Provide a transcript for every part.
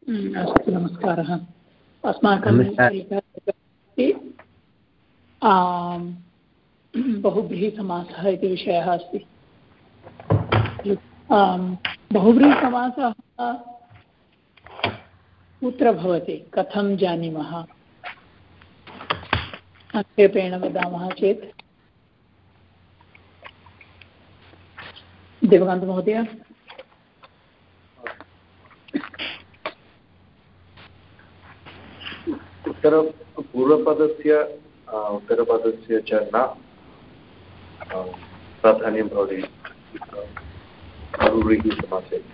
अस्तु नमस्कारः अस्माकं बहुव्रीहिसमासः इति विषयः अस्ति बहुव्रीहिसमासः कुत्र भवति कथं जानीमः संक्षेपेण वदामः चेत् देवकान्तमहोदय उत्तर पूर्वपदस्य उत्तरपदस्य च न प्राधान्यं भवति। समासे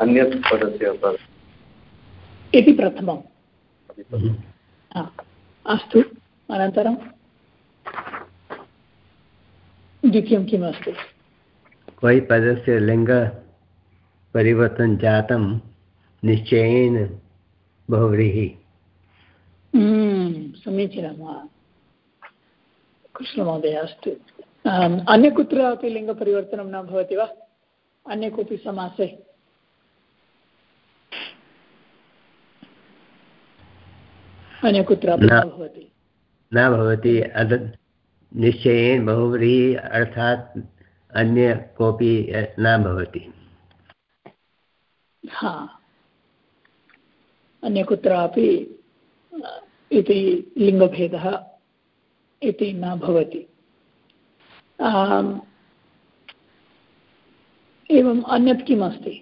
अन्यत् पदस्य इति प्रथमम्। अस्तु अनन्तरं द्वितीयं किम् अस्ति? क्वै पदस्य लिङ्गपरिवर्तनं जातं निश्चयेन बहुव्रीहि। समीचीनं वा। कृष्णमहोदय अस्तु। अन्य कुत्रापि लिङ्गपरिवर्तनं न भवति वा? अन्य कोऽपि समासे? अन्य कुत्रापि न। भवति? न भवति निश्चयेन बहुव्रीहि अर्थात् अन्य कोऽपि न भवति। हा। अन्य कुत्रापि इति लिङ्गभेदः इति न भवति। एवम् अन्यत् किम् अस्ति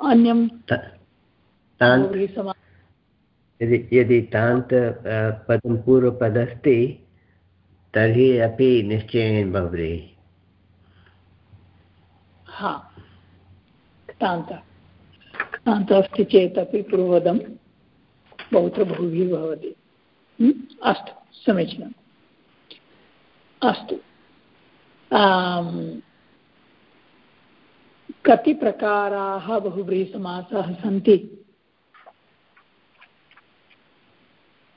अन्यं यदि यदि तान्त पदं पूर्वपदस्ति तर्हि अपि निश्चयेन भवति। हा तान्त। तान्त अस्ति चेत् अपि पूर्वदं बहुत्र बहुभिः भवति। अस्तु, समीचीनम्। अस्तु। कति प्रकाराः बहुव्रीहिसमासाः सन्ति?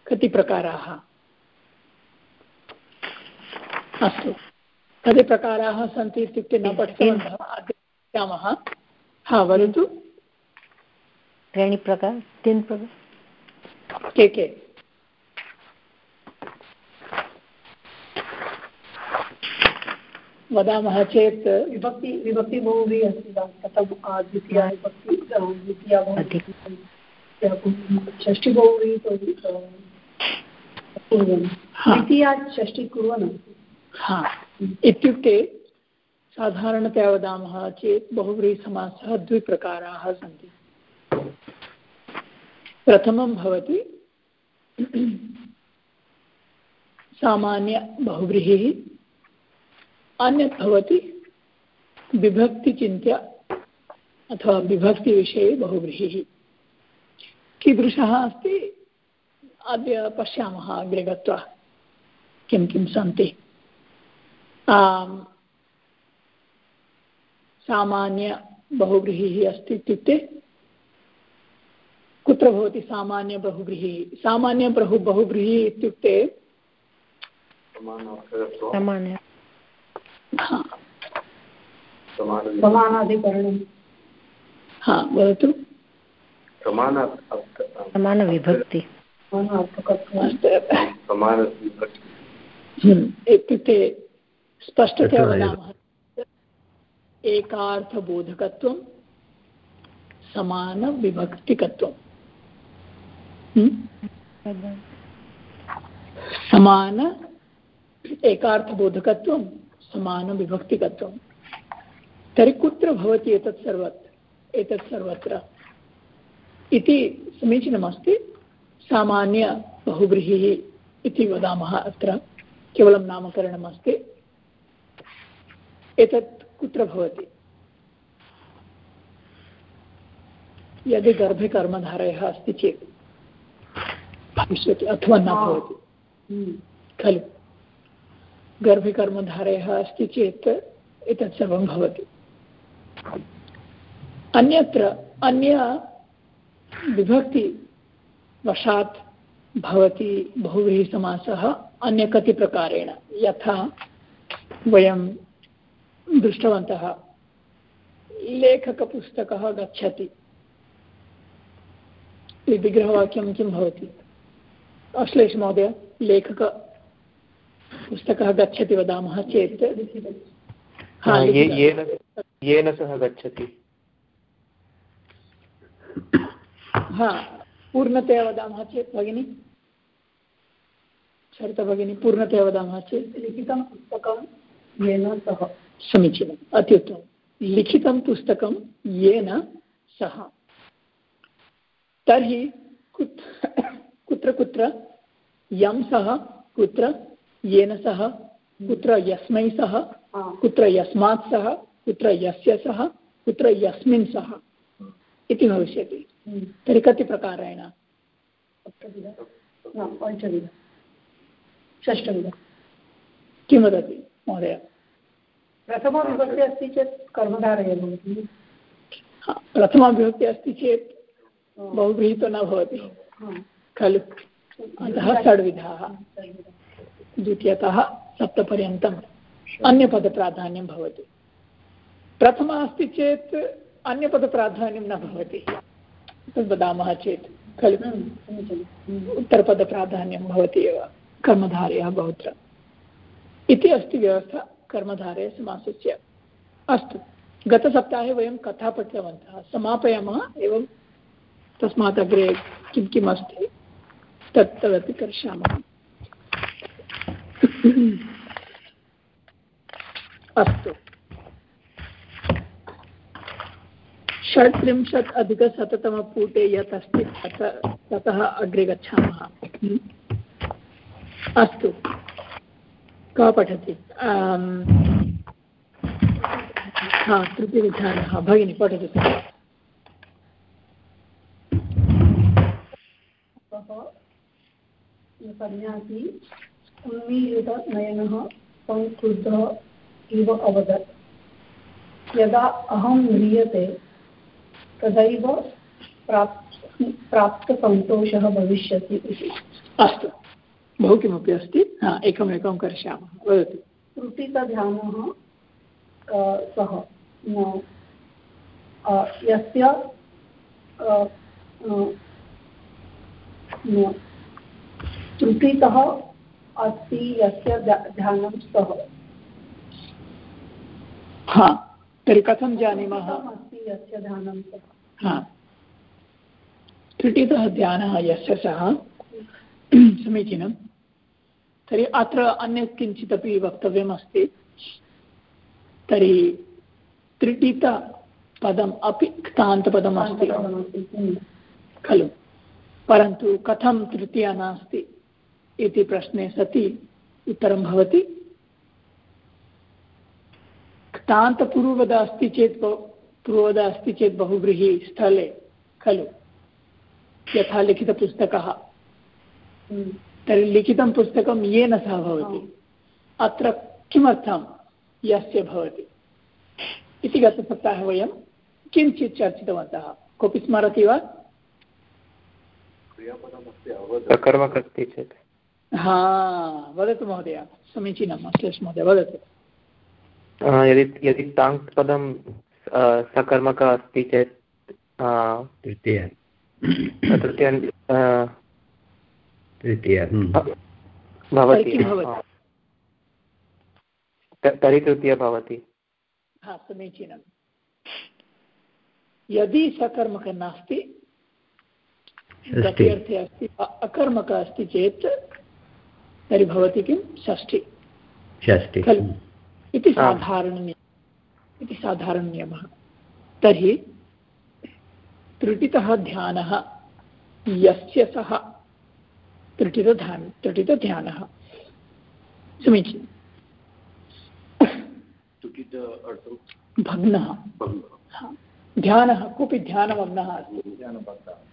कति प्रकाराः अस्तु। कति प्रकाराः सन्ति न पठितवन्तः, अद्य पश्यामः। हा प्रकार, तीन् प्रकार। के के वदामः चेत् विभक्ति विभक्ति बहुभिः अस्ति वा? कथं द्वितीया विभक्ति द्वितीया षष्ठी बहुभिः द्वितीया षष्ठी कुर्वन्। हा। इत्युक्ते साधारणतया वदामः चेत् बहुव्रीहिसमासः द्विप्रकाराः सन्ति। प्रथमं भवति सामान्यबहुव्रीहिः अन्यत् भवति विभक्तिचिन्त्य अथवा विभक्तिविषये बहुव्रीहिः। कीदृशः अस्ति? अद्य पश्यामः अग्रे गत्वा किं किं सन्ति। सामान्यबहुव्रीहिः अस्ति इत्युक्ते कुत्र भवति सामान्यबहुव्रीहिः सामान्यबहु बहुव्रीहिः इत्युक्ते सामान्य समानाधिकरणं हा। वदतु। समानविभक्ति। हम्म, इत्युक्ते स्पष्टतया वदामः। एकार्थबोधकत्वं समानविभक्तिकत्वं हम्म? समान एकार्थबोधकत्वं समानविभक्तिकत्वं तर्हि कुत्र भवति एतत् सर्वत्? एतत् सर्वत्र। इति समीचीनमस्ति। सामान्यबहुव्रीहिः इति वदामः अत्र। केवलं नामकरणमस्ति। एतत् कुत्र भवति? यदि गर्भे कर्मधारयः अस्ति चेत्। भविष्यति अथवा न भवति। खलु। गर्भे कर्मधारयः अस्ति चेत् एतत् सर्वं भवति। अन्यत्र अन्य विभक्तिवशात् भवति बहुव्रीहिसमासः अन्य कति प्रकारेण यथा वयं दृष्टवन्तः लेखकपुस्तकः गच्छति। विग्रहवाक्यं किं भवति? अश्लेषमहोदय लेखक पुस्तकः गच्छति वदामः चेत्। येन सह गच्छति। हा पूर्णतया वदामः चेत् भगिनि। सरिता भगिनी पूर्णतया वदामः चेत्। लिखितं पुस्तकं येन सह समीचीनम् अत्युत्तमं लिखितं पुस्तकं येन सह। तर्हि कुत्र कुत्र यं सः कुत्र येन सह कुत्र यस्मै सह कुत्र यस्मात् सह कुत्र यस्य सह कुत्र यस्मिन् सह इति भविष्यति। तर्हि कति प्रकारेण षष्ठविध। किं वदति महोदय? प्रथमाविभक्ति अस्ति चेत् कर्मधारय भवति। प्रथमाविभक्ति अस्ति चेत् बहुव्रीहितो न भवति। खलु अतः षड्विधाः। द्वितीयतः सप्तपर्यन्तम्। अन्यपदप्राधान्यं भवति। प्रथमा अस्ति चेत् अन्यपदप्राधान्यं न भवति। तद् वदामः चेत् खलु उत्तरपदप्राधान्यं भवति एव। कर्मधारयः बहुत्र इति अस्ति व्यवस्था। कर्मधारयसमासस्य अस्तु। गतसप्ताहे वयं कथा पठितवन्तः। समापयामः। एवं तस्मात् अग्रे किं किम् अस्ति तत् तदपि करिष्यामः अस्तु। षड्त्रिंशत् अधिकशततमपुटे यत् अस्ति ततः अग्रे गच्छामः। अस्तु। कः पठति? हा तृतीयविधानः भगिनी, पठतु। सन्न्यासी उन्मीलितनयनः संक्रुद्धः इव अवदत्। यदा अहं म्रियते तदैव प्राप् प्राप्तसन्तोषः भविष्यति इति। अस्तु। बहु किमपि अस्ति? हा एकम् एकं करिष्यामः वदतु त्रुटितध्यानः सः यस्य त्रुटितः अस्ति यस्य ध्यानं सः हा तर्हि कथं जानीमः? अस्ति यस्य ध्यानं सः हा। त्रुटितः ध्यानः यस्य सः? समीचीनं। तर्हि अत्र अन्यत् किञ्चिदपि वक्तव्यमस्ति। तर्हि त्रिटितपदम् अपि क्तान्तपदम् अस्ति खलु। परन्तु कथं तृतीया नास्ति? इति प्रश्ने सति उत्तरं भवति। क्तान्तपूर्ववद अस्ति चेत् पूर्ववद अस्ति चेत् बहुव्रीहि स्थले खलु यथा लिखितपुस्तकः तर्हि लिखितं पुस्तकं येन सह भवति? अत्र किमर्थं यस्य भवति? इति गतसप्ताहे वयं किञ्चित् चर्चितवन्तः। कोऽपि स्मरति वा? कर्मकस्ति चेत्। हा वदतु महोदय समीचीनम् अश्लेष महोदय वदतु. यदि यदि ताङ्क् पदं सकर्मकः अस्ति चेत् तृतीय। तृतीय तृतीय। भवति। तर्हि तृतीय भवति। हा समीचीनं। यदि सकर्मक नास्ति अस्ति। अकर्मकः अस्ति चेत् तर्हि भवति किं? षष्ठि। षष्ठि। खलु। इति साधारणनियमः। इति साधारणनियमः। तर्हि त्रुटितः ध्यानः यस्य सः त्रुटितध्यान त्रुटितध्यानः। समीचीनं। भग्नः। ध्यानः कोऽपि ध्यानमग्नः अस्ति।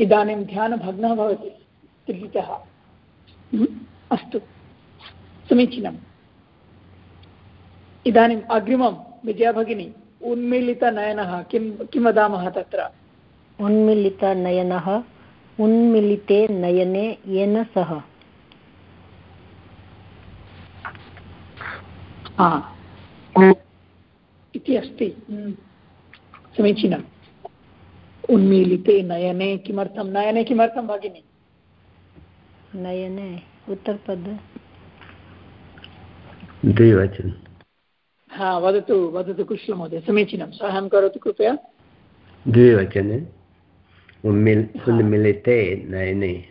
इदानीं ध्यानभग्नः भवति। त्रिहितः अस्तु। समीचीनम्। इदानीम् अग्रिमं विजया भगिनी उन्मीलितनयनः किं किं वदामः तत्र? उन्मीलितनयनः उन्मिलिते नयने येन सह। इति अस्ति। समीचीनम्। उन्मीलिते नयने किमर्थं? नयने किमर्थं भगिनि? नयने उत्तरपद। द्विवचन। हा वदतु वदतु कुशलमहोदय समीचीनं। साहाय्यं करोतु कृपया। द्विवचने। उन्मिल उन्मिलिते नयने।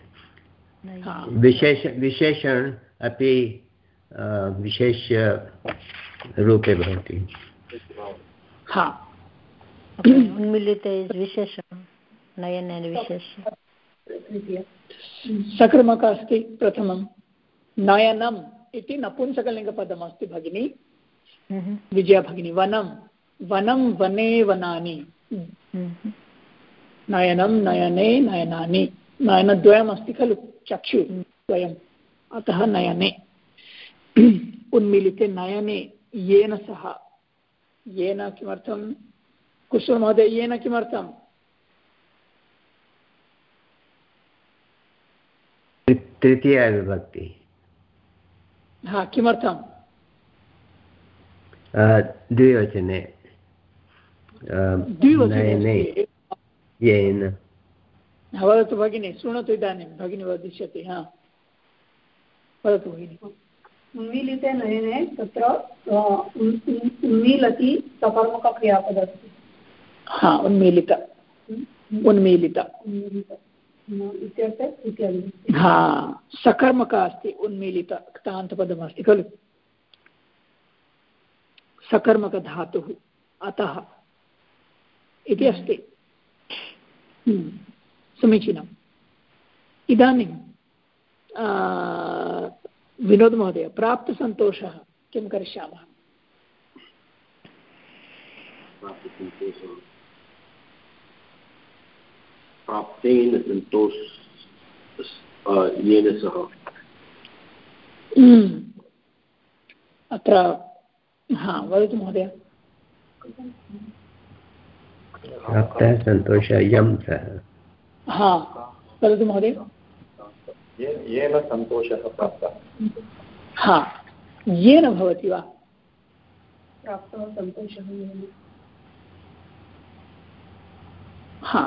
विशेष विशेषण अपि विशेष्यरूपे भवति। हा। उन्मिलिते विशेषः नयनेन विशेष। सक्रमक अस्ति प्रथमं। नयनम्। इति नपुंसकलिङ्गपदमस्ति भगिनि। हम्म। विजया भगिनी वनं। वनं वने वनानि। हम्म। नयनं नयने नयनानि। नयनद्वयमस्ति खलु चक्षु द्वयम्। अतः नयने। उन्मिलिते नयने येन सह। येन किमर्थं कुशलमहोदय येन किमर्थं तृतीया हा किमर्थं द्विवचने। द्विवचने येन। वदतु भगिनि शृणोतु इदानीं भगिनी वदिष्यति हा। वदतु भगिनि। उन्मीलिते नयने तत्र उन्मीलति सकर्मकक्रियापदस्ति हा उन्मीलित। उन्मीलित। इत्यादि हा सकर्मक अस्ति उन्मीलित क्तान्तपदमस्ति खलु? सकर्मकधातुः अतः इति अस्ति। हम्म, समीचीनम्। इदानीं विनोदमहोदय प्राप्तसन्तोषः किं करिष्यामः? प्राप्तेन सन्तोष येन सह। हम्म, अत्र हा वदतु महोदय। प्राप्तः सन्तोषः यं सः। हा वदतु महोदय। येन सन्तोषः प्राप्तः? हा येन भवति वा? प्राप्तः सन्तोषः हा।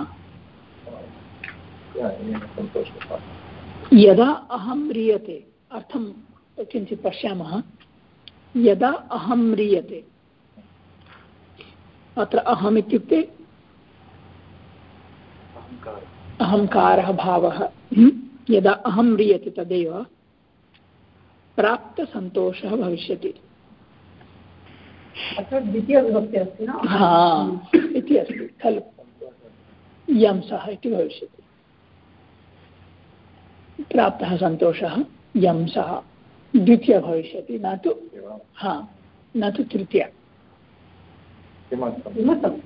यदा अहं म्रियते अर्थं किञ्चित् पश्यामः यदा अहं म्रियते अत्र अहम् इत्युक्ते अहङ्कारः भावः। यदा अहं म्रियते तदेव प्राप्तसन्तोषः भविष्यति। द्वितीयविभक्ति अस्ति न? हा इति अस्ति खलु। यं सः इति भविष्यति। प्राप्तः सन्तोषः यं सः द्वितीय भविष्यति न तु हा न तु तृतीया। किमर्थं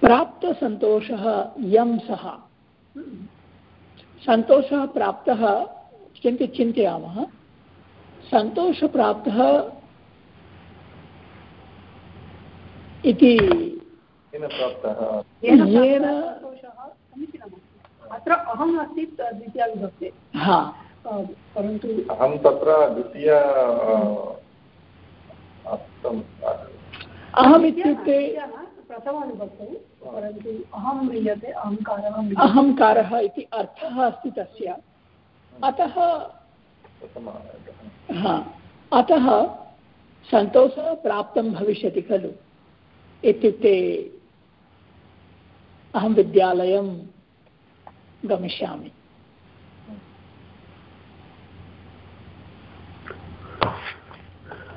प्राप्तसन्तोषः यं सः। सन्तोषः प्राप्तः किञ्चित् चिन्तयामः। सन्तोषप्राप्तः इति येन अत्र अहम् अस्ति द्वितीया विभक्ते हा परन्तु अहं तत्र द्वितीय अहम् इत्युक्ते प्रथमविभक्तौ परन्तु अहं म्रियते अहङ्कारः अहङ्कारः इति अर्थः अस्ति तस्य। अतः हा। अतः सन्तोषः प्राप्तं भविष्यति खलु। इत्युक्ते अहं विद्यालय गमिष्यामि।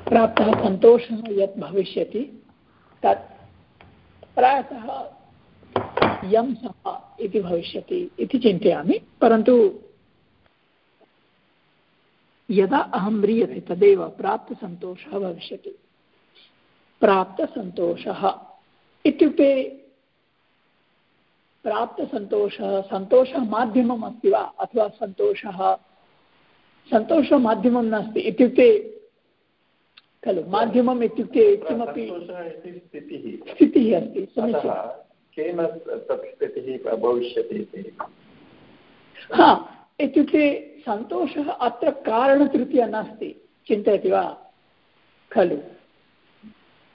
प्राप्तः सन्तोषः यत् भविष्यति, तत् प्रायशः यं सः इति भविष्यति इति चिन्तयामि, परन्तु यदा अहं म्रियते तदेव प्राप्तसन्तोषः भविष्यति। प्राप्तसन्तोषः इत्युक्ते प्राप्तसन्तोषः सन्तोषः माध्यमम् अस्ति वा? अथवा सन्तोषः? सन्तोषमाध्यमं नास्ति इत्युक्ते खलु माध्यमम् इत्युक्ते किमपि स्थितिः। अस्ति समीचीनं केन तत् स्थितिः भविष्यति इति? हा इत्युक्ते सन्तोषः अत्र कारणतृतीया नास्ति चिन्तयति वा? खलु।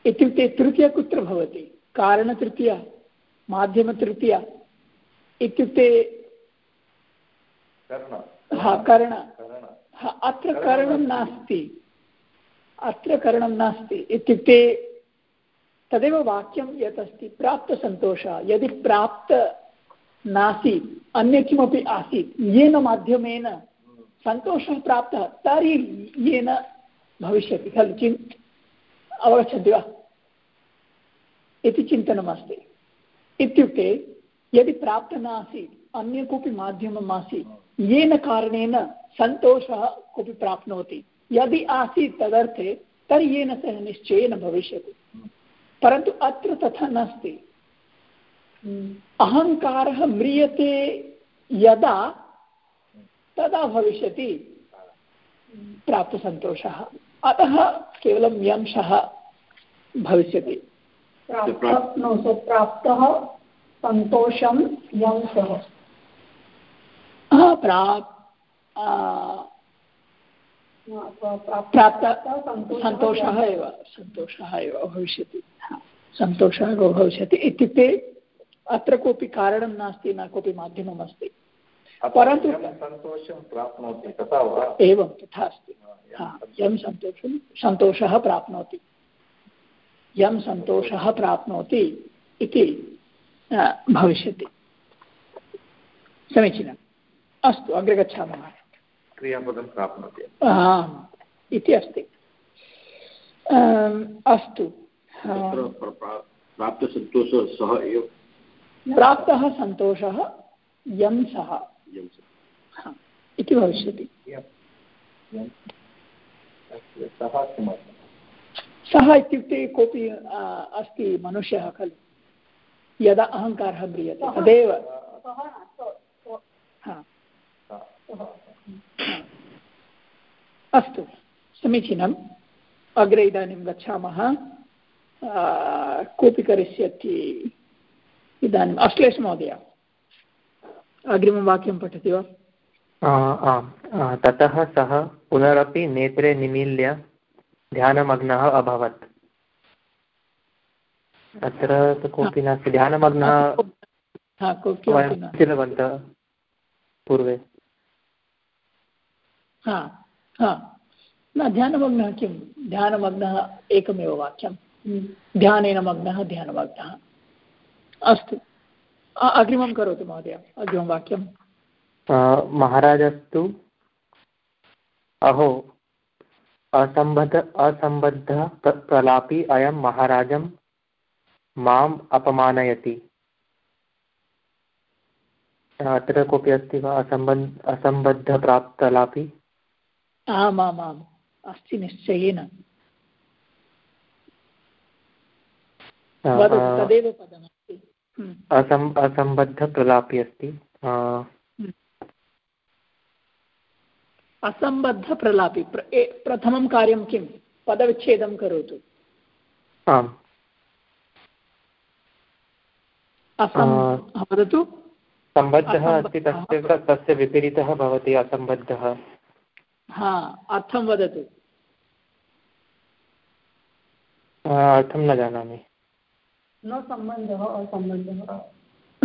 इत्युक्ते तृतीया कुत्र भवति? कारणतृतीया? माध्यमतृतीया? इत्युक्ते कर्ण. हा कर्ण. हा अत्र करणं नास्ति. अत्र करणं नास्ति. इत्युक्ते तदेव वाक्यं यत् अस्ति प्राप्तसन्तोषः. यदि प्राप्त नासीत् अन्य किमपि आसीत् येन माध्यमेन सन्तोषः प्राप्तः तर्हि येन भविष्यति खलु? चिन् अवगच्छन्ति वा? इति चिन्तनमस्ति. इत्युक्ते यदि प्राप्तः नासीत्, अन्य कोऽपि माध्यमम् आसीत्, येन कारणेन सन्तोषः कोऽपि प्राप्नोति। यदि आसीत् तदर्थे, तर्हि येन सह निश्चयेन भविष्यति। परन्तु अत्र तथा नास्ति। अहङ्कारः म्रियते यदा, तदा भविष्यति प्राप्तसन्तोषः। अतः केवलं यंशः प्राप्तः so प्राप्तः सन्तोषं यंसः हा, प्राप् आ, प्राप्त सन्तोषः एव सन्तोषः एव भविष्यति। सन्तोषः भविष्यति। इत्युक्ते अत्र कोऽपि कारणं नास्ति न कोऽपि माध्यमम् अस्ति परन्तु सन्तोषं प्राप्नोति तथा वा? एवं तथा अस्ति। यं सन्तोषं सन्तोषः प्राप्नोति। यं सन्तोषः प्राप्नोति इति आ, भविष्यति। समीचीनम्। अस्तु अग्रे गच्छामः। क्रियापदं प्राप्नोति। आम् इति अस्ति। अस्तु। प्राप्तसन्तोषः सः एव? प्राप्तः सन्तोषः यं सः। इति भविष्यति। सः इत्युक्ते कोऽपि अस्ति मनुष्यः खलु। यदा अहङ्कारः म्रियते, तदेव। अस्तु, समीचीनम्। अग्रे इदानीं गच्छामः। कोऽपि करिष्यति? इदानीम् अश्लेषमहोदय अग्रिमं वाक्यं पठति वा? आम्। ततः सः पुनरपि नेत्रे निमील्य ध्यानमग्नः अभवत्। अत्र तु कोऽपि नास्ति। ध्यानमग्नः हा न पूर्वे। हा हा। न ध्यानमग्नः किं? ध्यानमग्नः एकमेव वाक्यं। ध्यानेन मग्नः ध्यानमग्नः। अस्तु। अग्रिमं करोतु महोदय अग्रिमं वाक्यं महाराजस्तु अहो असम्बद्ध असम्बद्धः प्र- प्रलापी अयं महाराजं माम् अपमानयति। अत्र कोऽपि अस्ति वा? असम्बद्ध असम्बद्धप्राप्तलापी? आमामाम्। अस्ति निश्चयेन। आ, तदेव पदमस्ति। हम्म, असम् असम्बद्धप्रलापी अस्ति। हम्म। असम्बद्धप्रलापि प्रथमं कार्यं किं? पदविच्छेदं करोतु। आम् असम् आ, हा, वदतु? सम्बद्धः अस्ति। तस्य तस्य विपरीतः भवति असम्बद्धः। हा अर्थं वदतु। अर्थं न जानामि। न सम्बन्धः असम्बन्धः।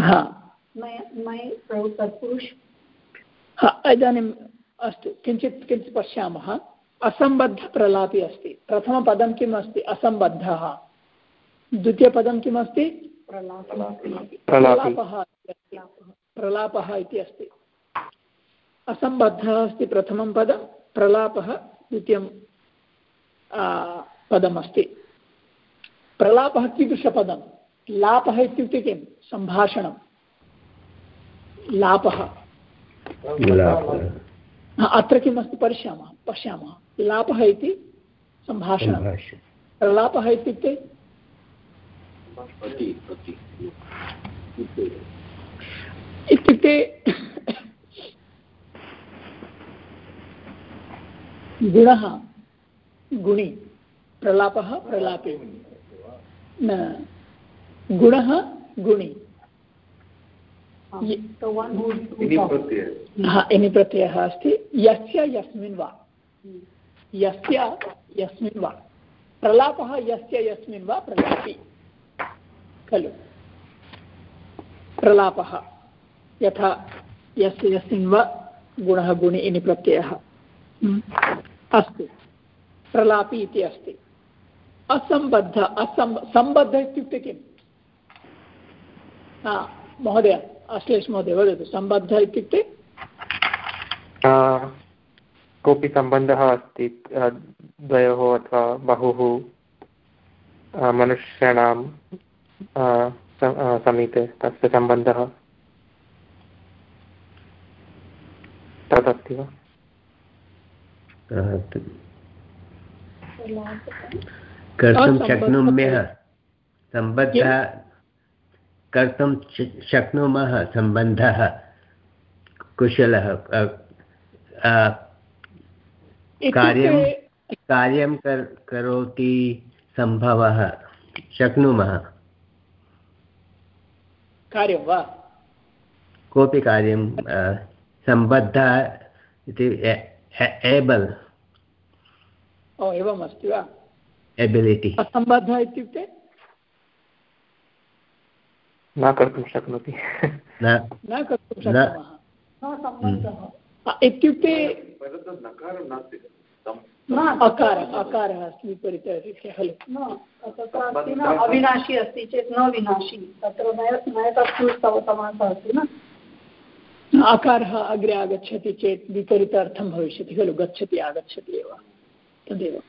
हा। हा इदानीम् अस्तु किञ्चित् किञ्चित् पश्यामः। असम्बद्धप्रलापी अस्ति। प्रथमपदं किम् अस्ति? असम्बद्धः। द्वितीयपदं किम् अस्ति? प्रलापी। प्रलापः। इति अस्ति। प्रलापः इति अस्ति। असम्बद्धः अस्ति प्रथमं पदं। प्रलापः द्वितीयं पदमस्ति। प्रलापः कीदृशपदं? लापः इत्युक्ते किं? सम्भाषणं। लापः। अत्र किमस्ति पश्यामः। पश्यामः। लापः इति सम्भाषणं। प्रलापः इत्युक्ते प्रति प्रति इत्युक्ते गुणः गुणि प्रलापः प्रलापे। न गुणः गुणि। इति प्रत्ययः। हा इनि प्रत्ययः अस्ति। यस्य यस्मिन् वा। यस्य यस्मिन् वा। प्रलापः यस्य यस्मिन् वा प्रलापि। खलु। प्रलापः। यथा यस्य यस्मिन् वा गुणः गुणि इनि प्रत्ययः। हम्म। अस्तु। प्रलापि इति अस्ति। असम्बद्ध, असम्, सम्बद्ध इत्युक्ते किम्? महोदय, अश्लेष महोदय, वदतु। सम्बद्ध इत्युक्ते? कोऽपि सम्बन्धः अस्ति द्वयोः अथवा बहुः मनुष्याणां समीपे तस्य सम्बन्धः। तदस्ति वा? कर्तुं शक्नुमः सम्बद्धः कर्तुं शक्नुमः सम्बन्धः। कुशलः कार्यं कार्यं करोति सम्भवः। शक्नुमः। कार्यं वा? कोऽपि कार्यं सम्बद्धः इति एबल्। ओ एवम् अस्ति वा? एबिलिटि असम्बद्धः इत्युक्ते? न कर्तुं शक्नोति। न। कर्तुं शक्नुमः। इत्युक्ते अकारः अकारः अस्ति विपरीतरीत्या खलु। अविनाशी अस्ति चेत् न विनाशी। तत्र नयतत्पुरुषसमासः अस्ति न अकारः अग्रे आगच्छति चेत् विपरीतार्थं भविष्यति खलु गच्छति आगच्छति एव। तदेव।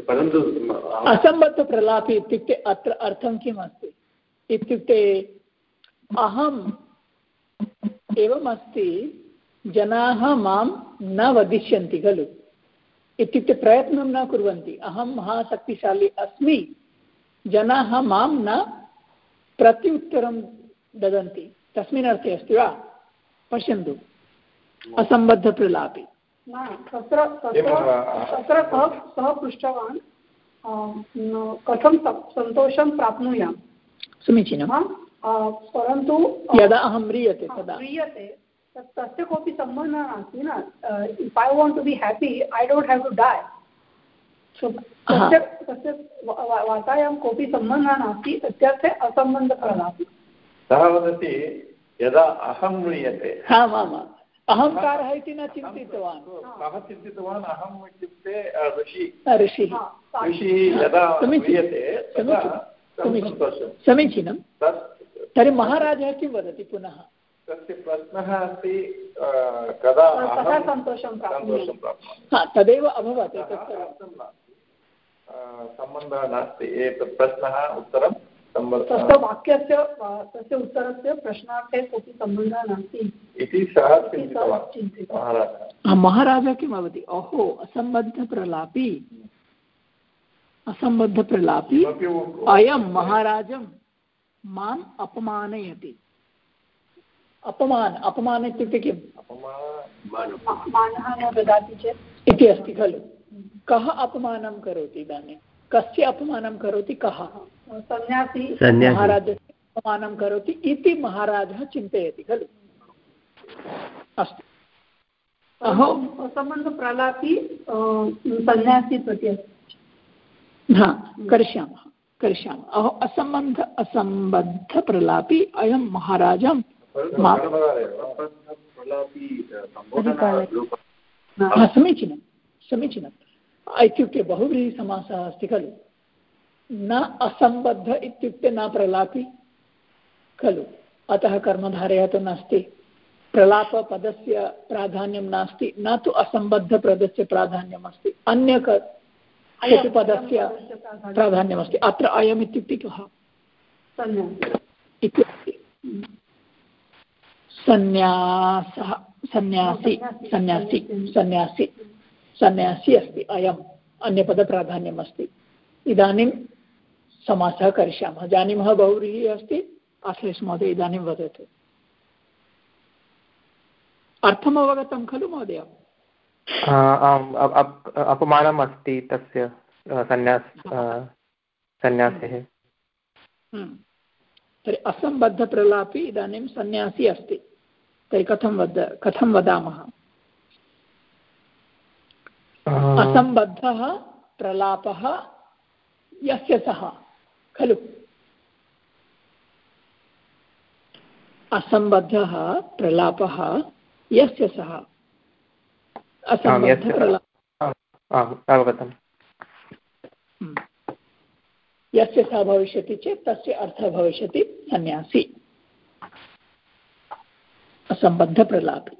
परन्तु असम्बद्धप्रलापि इत्युक्ते अत्र अर्थं किम् अस्ति? इत्युक्ते अहम् एवमस्ति जनाः माँ न वदिष्यन्ति खलु। इत्युक्ते प्रयत्नं न कुर्वन्ति। अहं महाशक्तिशाली अस्मि जनाः माँ न प्रत्युत्तरं ददन्ति। तस्मिन् अर्थे अस्ति वा? पश्यन्तु। असम्बद्धप्रलापि। तत्र तत्र सः सः पृष्टवान्। कथं सन्तोषं प्राप्नुयां समीचीनं। परन्तु यदा अहं म्रियते तदा। म्रियते। तस्य कोऽपि सम्बन्धः नास्ति न। If I want to be happy I don't have to die तस्य तस्य वार्तायां कोऽपि सम्बन्धः नास्ति इत्यर्थे असम्बन्धप्रलापि सः वदति यदा अहं म्रियते। आमामाम् अहङ्कारः इति न चिन्तितवान्। सः चिन्तितवान् अहम् इत्युक्ते ऋषि। ऋषिः। ऋषिः यदा म्रियते समीचीनं। तर्हि महाराजः किं वदति पुनः? तस्य प्रश्नः अस्ति कदा कदा सन्तोषं सन्तोषं हा तदेव अभवत् सम्बन्धः नास्ति। एतत् प्रश्नः उत्तरं तस्य वाक्यस्य तस्य उत्तरस्य प्रश्नार्थे कोऽपि सम्बन्धः नास्ति। इति सः चिन्तितवान्। महाराजः। महाराजः किं वदति? अहो असम्बद्धप्रलापी। असम्बद्धप्रलापी। अयं महाराजं माम् अपमानयति। अपमान अपमान इत्युक्ते किम्? मानः न ददाति चेत्। इति अस्ति खलु। कः अपमानं करोति इदानीं? कस्य अपमानं करोति कः? सन्यासी महाराजस्य अपमानं करोति इति महाराजः चिन्तयति खलु। अस्तु। अहो सम्बन्धप्रलापि सन्यासी प्रति हा करिष्यामः करिष्यामः। अहो असम्बन्ध असम्बद्धप्रलापि अयं महाराजं समीचीनं समीचीनम् इत्युक्ते बहुव्रीहिसमासः अस्ति खलु। न असम्बद्ध इत्युक्ते न प्रलापि खलु। अतः कर्मधारयः तु नास्ति। प्रलापपदस्य प्राधान्यं नास्ति। न तु असम्बद्धपदस्य प्राधान्यम् अस्ति अन्य पदस्य प्राधान्यमस्ति। अत्र अयम् इत्युक्ते कः इत्युक्ते सन्न्यासी सन्न्यासी सन्न्यासी सन्न्यासी अस्ति अयम् अन्यपदप्राधान्यम् अस्ति इदानीं समासः करिष्यामः। जानीमः बहुव्रीहिः अस्ति अश्लेष महोदय इदानीं वदतु। अर्थम् अवगतं खलु महोदय? आम् अपमानम् अस्ति तस्य सन्न्यास सन्न्यासेः तर्हि असम्बद्धप्रलापि इदानीं सन्न्यासी अस्ति। तर्हि कथं वद कथं वदामः? असम्बद्धः प्रलापः यस्य सः खलु? असम्बद्धः प्रलापः यस्य सः? अवगतम् हम्म। यस्य सः भविष्यति चेत् तस्य अर्थः भविष्यति सन्न्यासी। असम्बद्धप्रलापी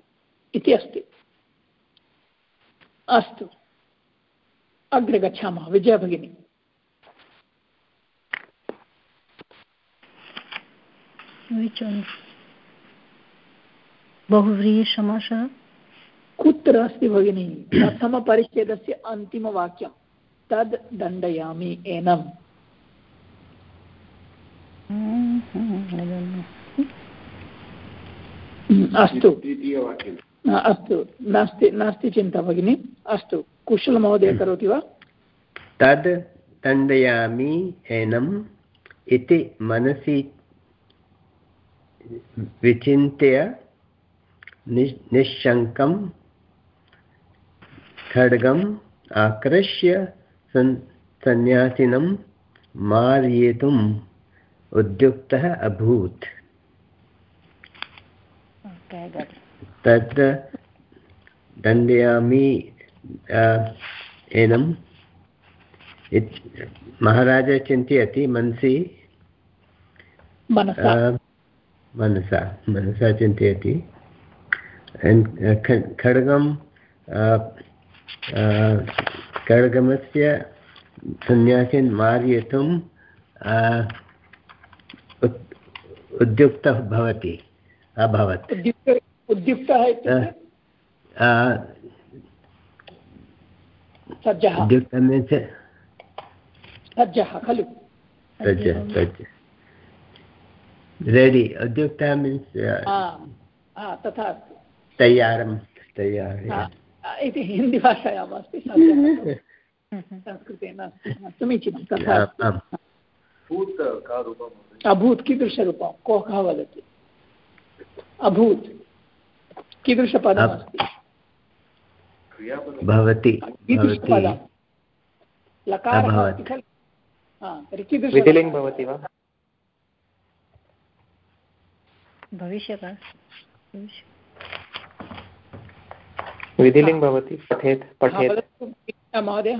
इति अस्ति अस्तु अग्रे गच्छामः विजया भगिनी बहुव्रीहिसमासः कुत्र अस्ति भगिनि प्रथमपरिच्छेदस्य अन्तिमवाक्यं तद् दण्डयामि एनम् अस्तु। अस्तु। नास्ति नास्ति चिन्ता भगिनि। अस्तु। कुशलमहोदय करोति वा? तद् दण्डयामि एनम् इति मनसि विचिन्त्य निःशङ्कं खड्गम् आकृष्य सन् सन्न्यासिनं मारयितुम् उद्युक्तः अभूत्। तत्र दण्डयामि एनं महाराज चिन्तयति मनसि। मनसा। मनसा चिन्तयति खड्गं खड्गमस्य सन्न्यासिन् मारयितुं उद्युक्तः भवति अभवत्। उद्युक्तः सज्जः सज्जः खलु। सज्जः सज्ज रेडि उद्युक्तः मीन्स् तथा। अस्ति तयारं तयार इति हिन्दीभाषायाम् अस्ति संस्कृतेन अस्ति समीचीनं तथा। अभूत् कीदृशरूपं को कः वदति अभूत्। कीदृशपदमस्ति भवति लकारः अस्ति खलु। विधिलिङ्ग् भवति वा? भविष्यकाल। विधिलिङ्ग् भवति पठेत् पठेत्। महोदय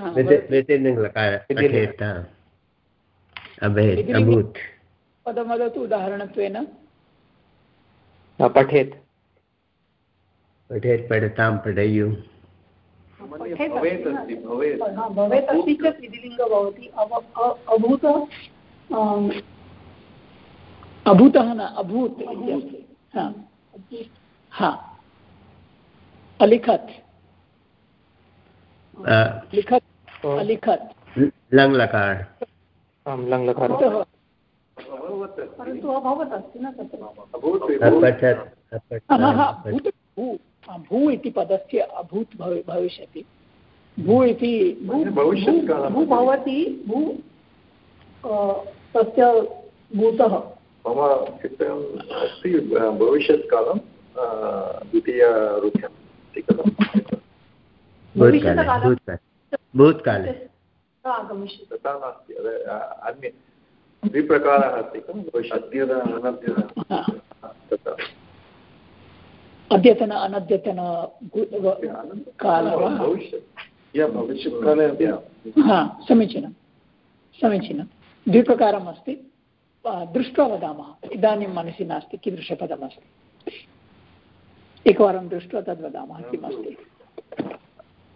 पदं वदतु उदाहरणत्वेन। पठेत्। पठेत् पठतां पठयु भवेत् अस्ति चेत् विधिलिङ्गः भवति। अभूत अभूतः न अभूत् हा। अलिखत्। लिखत् अलिखत्। लङ्लकार। लङ्लकार। परन्तु अभवत् अस्ति न भू भू इति पदस्य अभूत् भविष्यति। भू इति भू भवति भू तस्य भूतः। मम चिन्तनम् अस्ति भविष्यत्कालं द्वितीयरूप्यम् भूतकाले तथा नास्ति अन्य द्विप्रकारः अस्ति खलु भविष्यत्। तथा। अद्यतन अनद्यतन कालः। हा समीचीनं समीचीनं। द्विप्रकारम् अस्ति। दृष्ट्वा वदामः। इदानीं मनसि नास्ति कीदृशपदमस्ति एकवारं दृष्ट्वा तद् वदामः किमस्ति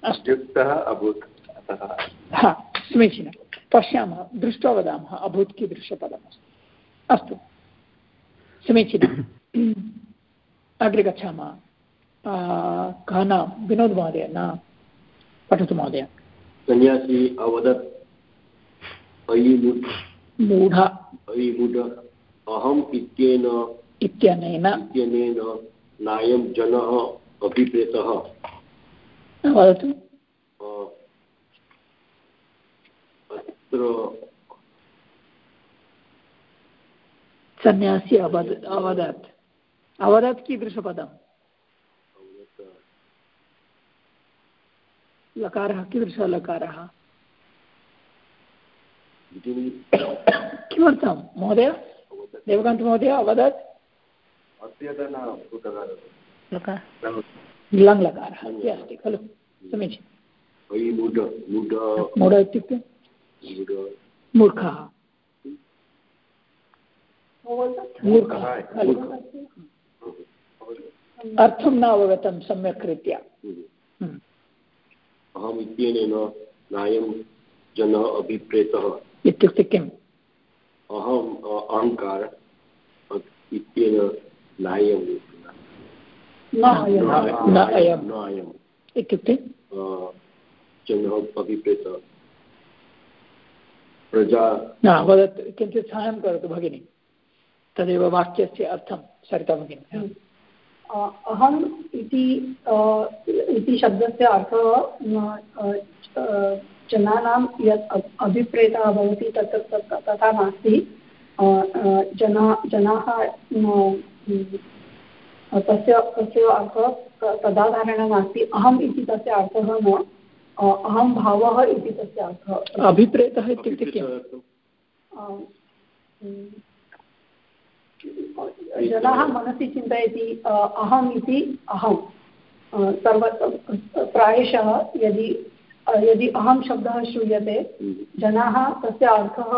अस्तु। अभूत् हा समीचीनं। पश्यामः दृष्ट्वा वदामः अभूत् कीदृशपदमस्ति अस्तु। समीचीनम् अग्रे गच्छामः। कः न विनोदमहोदय न। पठतु महोदय। सन्यासी अवदत्। अयि मूढ। अयि मूढ। अहम् इत्येन। इत्यनेन। इत्यनेन नायं जनः अभिप्रेतः। वदतु। अत्र सन्यासी अवद अवदत्। अवदत् कीदृशपदम् लकारः, कीदृशः लकारः? किमर्थं, महोदय? देवकान्तमहोदय अवदत् लकार। लङ्लकारः इति अस्ति, खलु इत्युक्ते? मूर्खः। मूर्खः अर्थं न अवगतं सम्यक् रीत्या हम्म। अहम् इत्यनेन नायं जनः अभिप्रेतः। इत्युक्ते किम् अहम् अहङ्कार इत्येन नायं। न अयम् इत्युक्ते? जनः अभिप्रेतः। प्रजा। न वदतु किञ्चित् साहाय्यं करोतु भगिनि। तदेव वाक्यस्य अर्थं सरिता भगिनी। अहम् इति इति शब्दस्य अर्थः जनानां यत् अभिप्रेतः भवति तत् तथा नास्ति। जना जनाः तस्य तस्य अर्थः तदाधारेण नास्ति। अहम् इति तस्य अर्थः न अहं भावः इति तस्य अर्थः। अभिप्रेतः इत्युक्ते किम्? जनाः मनसि चिन्तयति अहम् इति अहं। सर्व प्रायशः यदि यदि अहं शब्दः श्रूयते जनाः तस्य अर्थः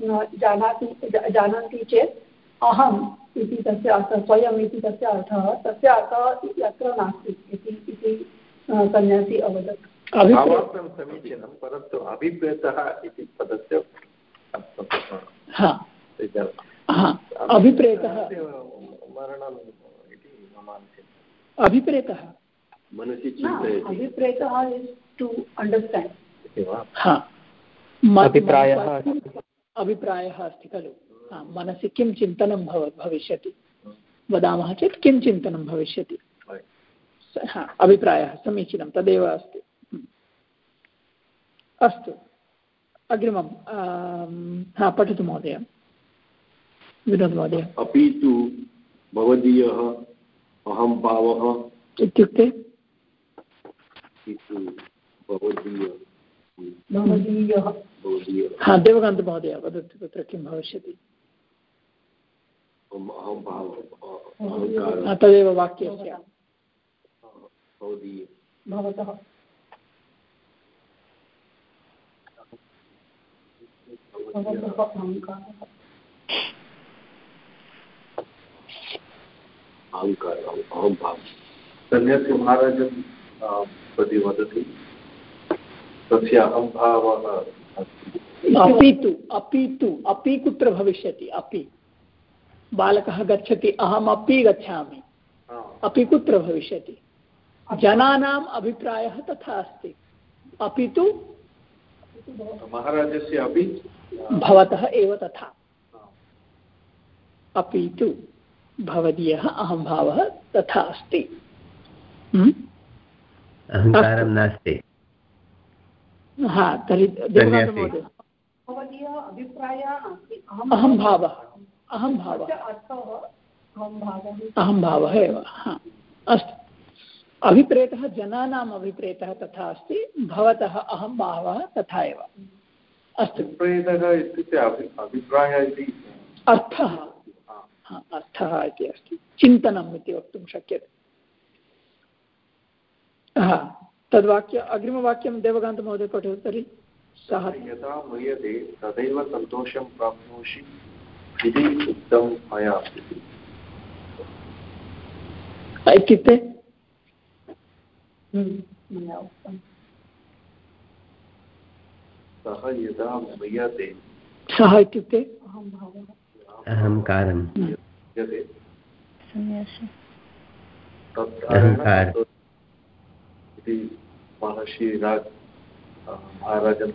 न जानाति जानन्ति चेत् अहम् इति तस्य अर्थः स्वयम् इति तस्य अर्थः तस्य अर्थः यत्र नास्ति इति इति सन्यासी अवदत्। समीचीनं परन्तु अभिप्रेतः इति पदस्य अभिप्रेतः। मम अभिप्रेतः। मनसि चिन्तयति। अभिप्रेतः टु अण्डर्स्टाण्ड् अभिप्रायः अभिप्रायः अस्ति खलु। मनसि किं चिन्तनं भव भविष्यति? वदामः चेत् किं चिन्तनं भविष्यति? हा अभिप्रायः समीचीनं तदेव अस्ति। अस्तु। अग्रिमं हा पठतु महोदय। विनोदमहोदय अपि तु भवदीयः अहं भावः। इत्युक्ते? हा देवकान्तमहोदय वदतु तत्र किं भविष्यति। तदेव वाक्यस्य। भवतः। भवतः। अहङ्कारः अहम्भावः सन्यासी महाराजं प्रति वदति तस्य अहम्भावः अपि तु अपि तु अपि कुत्र भविष्यति अपि। बालकः गच्छति अहमपि गच्छामि। अपि कुत्र भविष्यति। जनानाम् अभिप्रायः तथा अस्ति। अपि तु महाराजस्य अपि भवतः एव तथा। अपि तु भवदीयः अहम्भावः तथा अस्ति। हम्म? अहङ्कारं नास्ति। हा तर्हि अहं भावः। अहं भावः अहं भावः एव अस्तु। अभिप्रेतः जनानाम् अभिप्रेतः तथा अस्ति। भवतः अहं भावः तथा एव। अस्तु। अभिप्रेतः अभिप्रायः इति। अर्थः। अर्थः इति अस्ति। चिन्तनम् इति वक्तुं शक्यते। हा तद्वाक्य अग्रिमवाक्यं देवकान्तमहोदय पठतु तर्हि। सः यदा म्रियते तदैव सन्तोषं प्राप्नोषि इति उक्तं मया। इत्युक्ते? सः यदा म्रियते सः इत्युक्ते? अहङ्कारं इति महर्षि राज महाराजं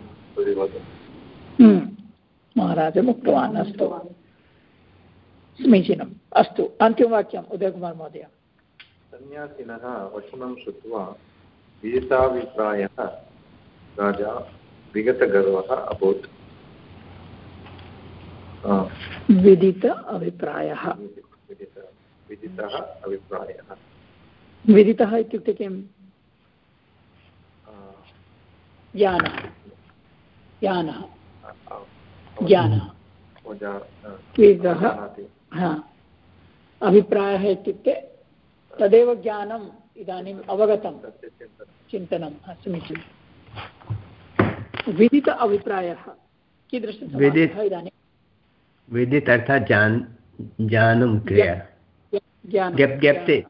हम्म, महाराजम् उक्तवान् अस्तु। समीचीनम्। अस्तु अन्तिमवाक्यम् उदयकुमार् महोदय। सन्न्यासिनः वचनं श्रुत्वा विदिताभिप्रायः राजा विगतगर्वः अभूत्। विदित अभिप्रायः विदितः अभिप्रायः विदितः इत्युक्ते किम् ज्ञानः ज्ञानः ज्ञानः विदितः अभिप्रायः इत्युक्ते तदेव ज्ञानम् इदानीम् अवगतं चिन्तनं समीचीनं विदित अभिप्रायः कीदृशः इदानीं विदित अर्थात् जान् जानं क्रिया। ज्ञप् ज्ञप्ति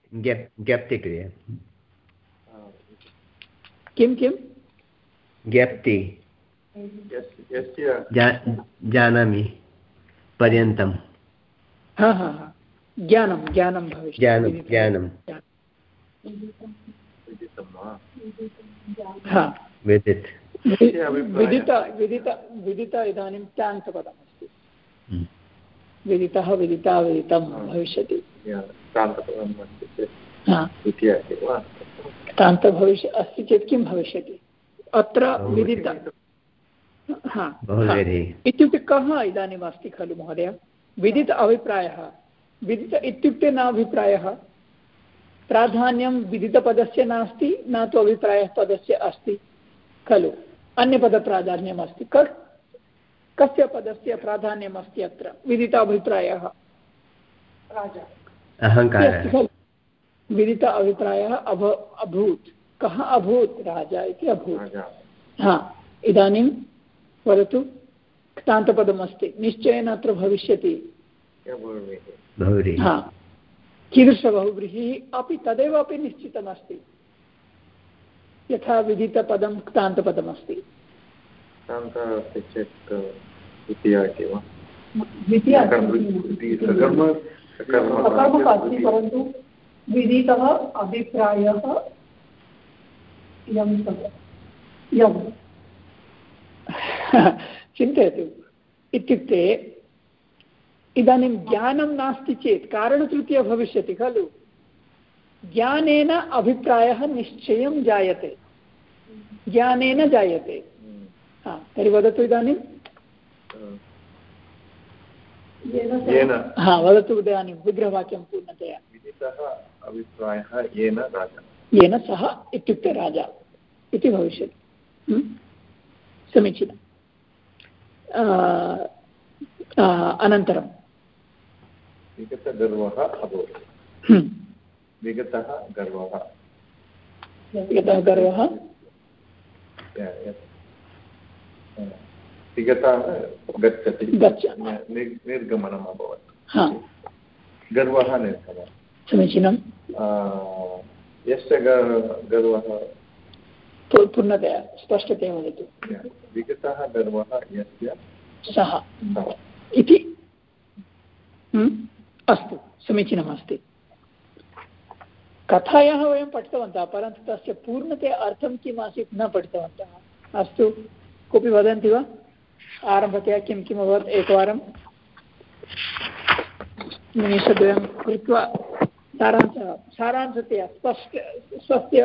ज्ञप्ति क्रिया। किं किं ज्ञप्ति। जानामि पर्यन्तं हा हा हा। ज्ञानं ज्ञानं भविष्यति। ज्ञानं ज्ञानं हा। विदित। विदित विदित इदानीं। विदितः विदिता विदितं भविष्यति। हा। तान्त भविष्य अस्ति चेत् किं भविष्यति? अत्र विदित। हा। इत्युक्ते कः इदानीम् अस्ति खलु महोदय? विदित अभिप्रायः। विदित इत्युक्ते न अभिप्रायः। प्राधान्यं विदितपदस्य नास्ति न तु अभिप्रायः पदस्य अस्ति खलु। अन्यपदप्राधान्यम् अस्ति कस्य पदस्य प्राधान्यम् अस्ति अत्र? विदित अभिप्रायः अहङ्कारः। विदित अभिप्रायः अभ अभूत्। कः अभूत्? राजा इति अभूत्। हा इदानीं वदतु क्तान्तपदमस्ति। निश्चयेन अत्र भविष्यति। हा। कीदृशबहुव्रीहिः अपि तदेव अपि निश्चितमस्ति। यथा विदितपदं क्तान्तपदमस्ति। परन्तु विदितः अभिप्रायः यं यम् चिन्तयतु। इत्युक्ते इदानीं ज्ञानं नास्ति चेत् कारणतृतीया भविष्यति खलु। ज्ञानेन अभिप्रायः निश्चयं जायते। ज्ञानेन जायते। हा तर्हि वदतु इदानीं। हा वदतु इदानीं विग्रहवाक्यं पूर्णतया। अभिप्रायः येन राजा। येन सः इत्युक्ते राजा इति भविष्यति। समीचीनम् अनन्तरं। विगतगर्वः अभवत्। विगतः गर्वः। विगतः गर्वः। विगतः गच्छति गच्छ निर्गमनम् अभवत् गर्वः निर्गमनं समीचीनं यस्य गर्वः पूर्णतया स्पष्टतया वदतु विगतः गर्वः यस्य सः इति? अस्तु समीचीनमस्ति कथायाः वयं पठितवन्तः परन्तु तस्य पूर्णतया अर्थं किम् आसीत् न पठितवन्तः अस्तु कोऽपि वदन्ति वा आरम्भतया किं किम् अभवत्? एकवारं निमेषद्वयं कृत्वा सारांशः सारांशतया स्पष्ट स्वस्य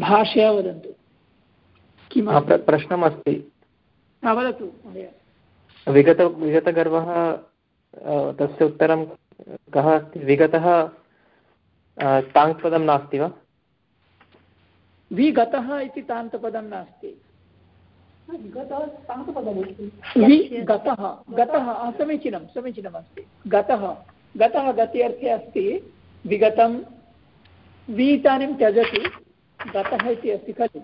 भाषया वदन्तु। किं प्रश्नमस्ति। वदतु विगत विगतगर्वः तस्य उत्तरं कः अस्ति? विगतः ताङ्क्पदं नास्ति वा? विगतः इति तान्तपदं नास्ति। गतः गतः समीचीनं समीचीनमस्ति गतः गतः गति अर्थे अस्ति विगतं वि इदानीं त्यजति गतः इति अस्ति खलु।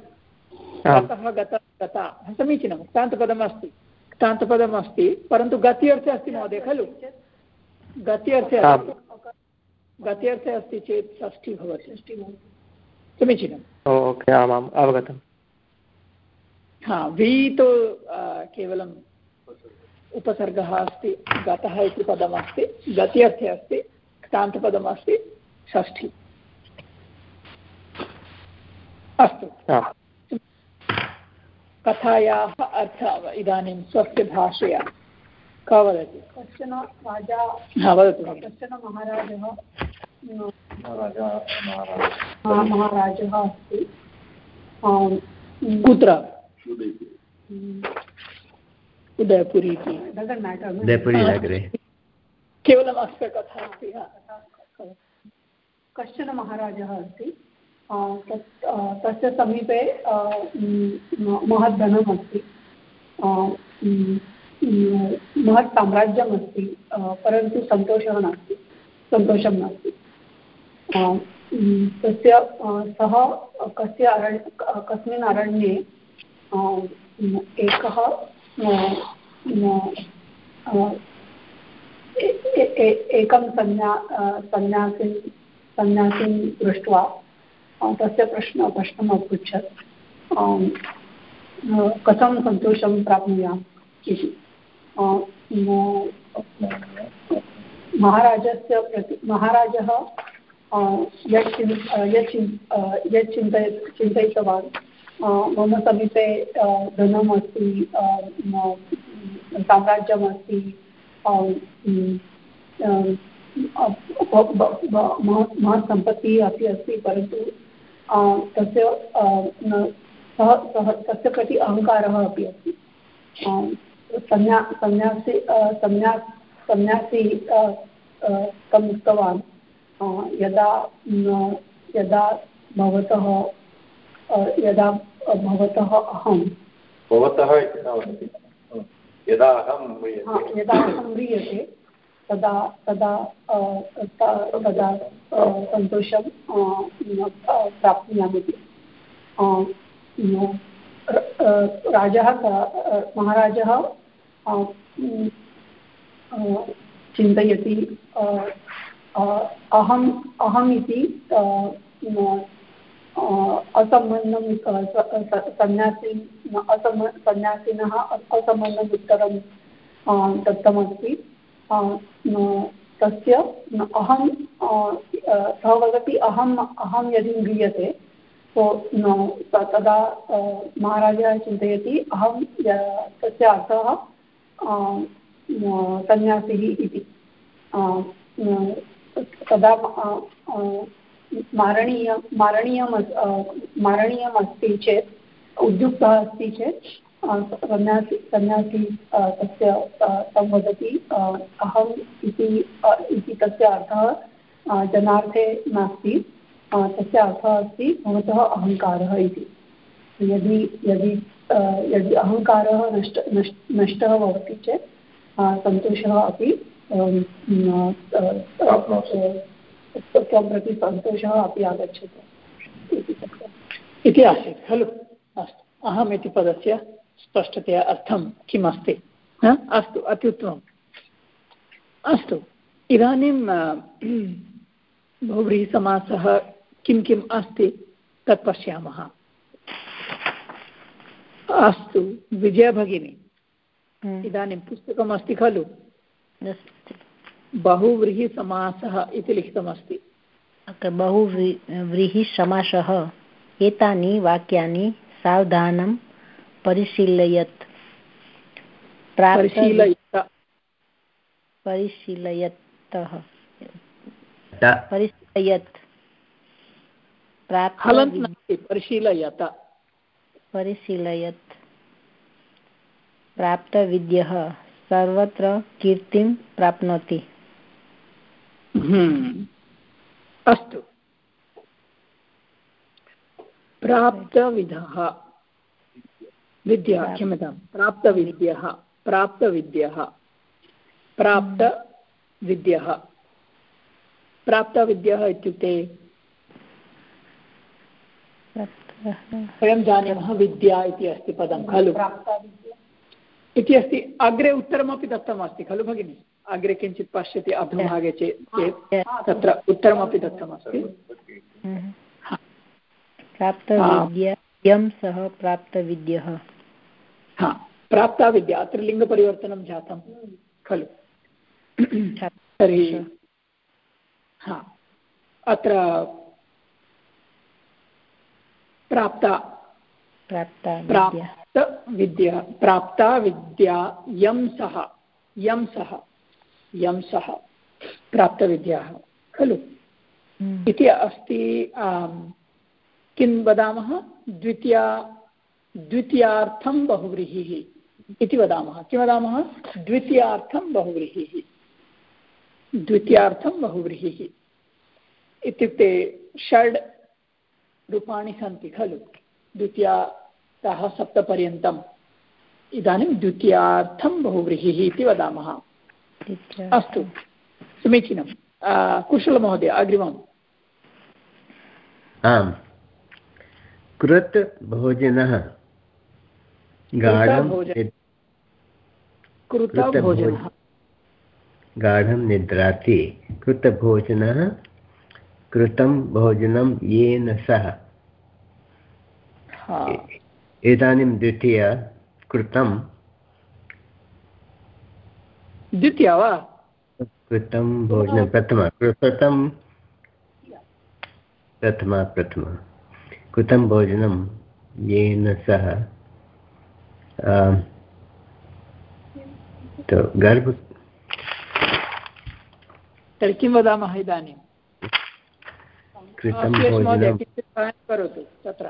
गतः गत गता समीचीनं क्तान्तपदम् अस्ति। क्तान्तपदम् अस्ति परन्तु गति अर्थे अस्ति महोदय खलु। गति अर्थे अस्ति गति अर्थे अस्ति चेत् षष्ठी भवति। समीचीनम्। ओके आमाम् अवगतम्। हा वि तु केवलम् उपसर्गः अस्ति गतः इति पदमस्ति गति अर्थे अस्ति क्तान्तपदमस्ति षष्ठी। अस्तु। कथायाः अर्थः इदानीं स्वस्य भाषया। क वदति कश्चन राजा वदतु। कश्चन महाराजः महाराजः अस्ति। कुत्र? उदयपुरी इति उदयपुरी नगरे केवलम् अस्य कथा अस्ति कश्चन महाराजः अस्ति। तत् तस्य समीपे महत् धनम् अस्ति। महत् साम्राज्यम् अस्ति। परन्तु सन्तोषः नास्ति। सन्तोषं नास्ति। तस्य सः कस्य अरण्य कस्मिन् अरण्ये एकः एकं सन्या सन्यासिन् तस्य प्रश्न, प्रश्नम् अपृच्छत् कथं सन्तोषं प्राप्नुयाम् इति। महाराजस्य प्रति, महाराजः चिन्तयितवान्। मम समीपे धनम् अस्ति साम्राज्यमस्ति महत् सम्पत्तिः अपि अस्ति परन्तु तस्य सः सः तस्य प्रति अहङ्कारः अपि अस्ति. सन्या, सन्यासी सन्या, सन्यासी तम् उक्तवान् यदा यदा भवतः यदा भवतः अहं भवतः इति न वदति। यदा अहं यदा अहं म्रियते तदा तदा तदा सन्तोषं प्राप्नुयाम्। इति राजः महाराजः चिन्तयति अहम् अहम् इति असम्बन्धं सन्यासी असम सन्यासिनः असम्बन्धम् उत्तरं दत्तमस्ति। तस्य अहं सः वदति अहम् अहं यदि म्रियते सो तदा महाराजः चिन्तयति अहं तस्य अर्थः सन्यासिः इति। तदा मारणीय, मारणीयम् मारणीयम् अस्ति चेत्, उद्युक्तः अस्ति चेत् सन्यासी सन्यासी तस्य इति इति तस्य अर्थः जनार्थे नास्ति तस्य अर्थः अस्ति भवतः अहङ्कारः इति। यदि यदि यदि अहङ्कारः नष्ट, नष्टः भवति चेत् सन्तोषः अपि त्वं प्रति सन्तोषः अपि आगच्छति। इति आसीत् खलु? अस्तु। अहम् इति पदस्य स्पष्टतया अर्थं किम् अस्ति अस्तु अत्युत्तमम् अस्तु। इदानीं बहुव्रीहिसमासः किं किम् अस्ति? तत् पश्यामः। अस्तु विजयभगिनी। हम्म। इदानीं पुस्तकम् अस्ति खलु बहुव्रीहिसमासः इति लिखितमस्ति। बहुव्रीहिसमासः एतानि वाक्यानि सावधानं परिशीलयत्। परिशीलयतः। परिशीलयत्। परिशीलयत। परिशीलयत्। प्राप्तविद्यः। सर्वत्र कीर्तिं प्राप्नोति। अस्तु। प्राप्तविधः। विद्या क्षम्यतां। प्राप्तविद्यः। प्राप्तविद्यः। प्राप्तविद्यः। प्राप्तविद्यः इत्युक्ते वयं जानीमः विद्या इति अस्ति पदं खलु? इति अस्ति अग्रे उत्तरमपि दत्तमस्ति खलु भगिनि? अग्रे किञ्चित् पश्यति अधोभागे चेत् तत्र उत्तरमपि दत्तमस्ति। प्राप्तविद्यं सः प्राप्तविद्यः। हा। प्राप्ता विद्या अत्र लिङ्गपरिवर्तनं जातं खलु। तर्हि हा। अत्र प्राप्ता प्राप्तविद्या। प्राप्ता विद्या यं सः यं सः। यं सः प्राप्तविद्याः खलु? हम्म। इति अस्ति किं वदामः? द्वितीया द्वितीयार्थं बहुव्रीहिः इति वदामः। किं वदामः? द्वितीयार्थं बहुव्रीहिः। द्वितीयार्थं बहुव्रीहिः। इत्युक्ते षड् रूपाणि सन्ति खलु? द्वितीयातः सप्तपर्यन्तम्। इदानीं द्वितीयार्थं बहुव्रीहिः इति वदामः। अस्तु। समीचीनं। कुशलमहोदय अग्रिमम्। आम्। कृत् भोजनः। गाढं गाढं निद्राति। कृतभोजनः। कृतं भोजनं येन सह। इदानीं द्वितीय। कृतं द्वितीया वा? कृतं भोजनं प्रथम कृतं प्रथमा प्रथमा। कृतं भोजनं येन सह तो गर्भ तर्हि किं वदामः इदानीं? कृतं भोजनं करोतु तत्र।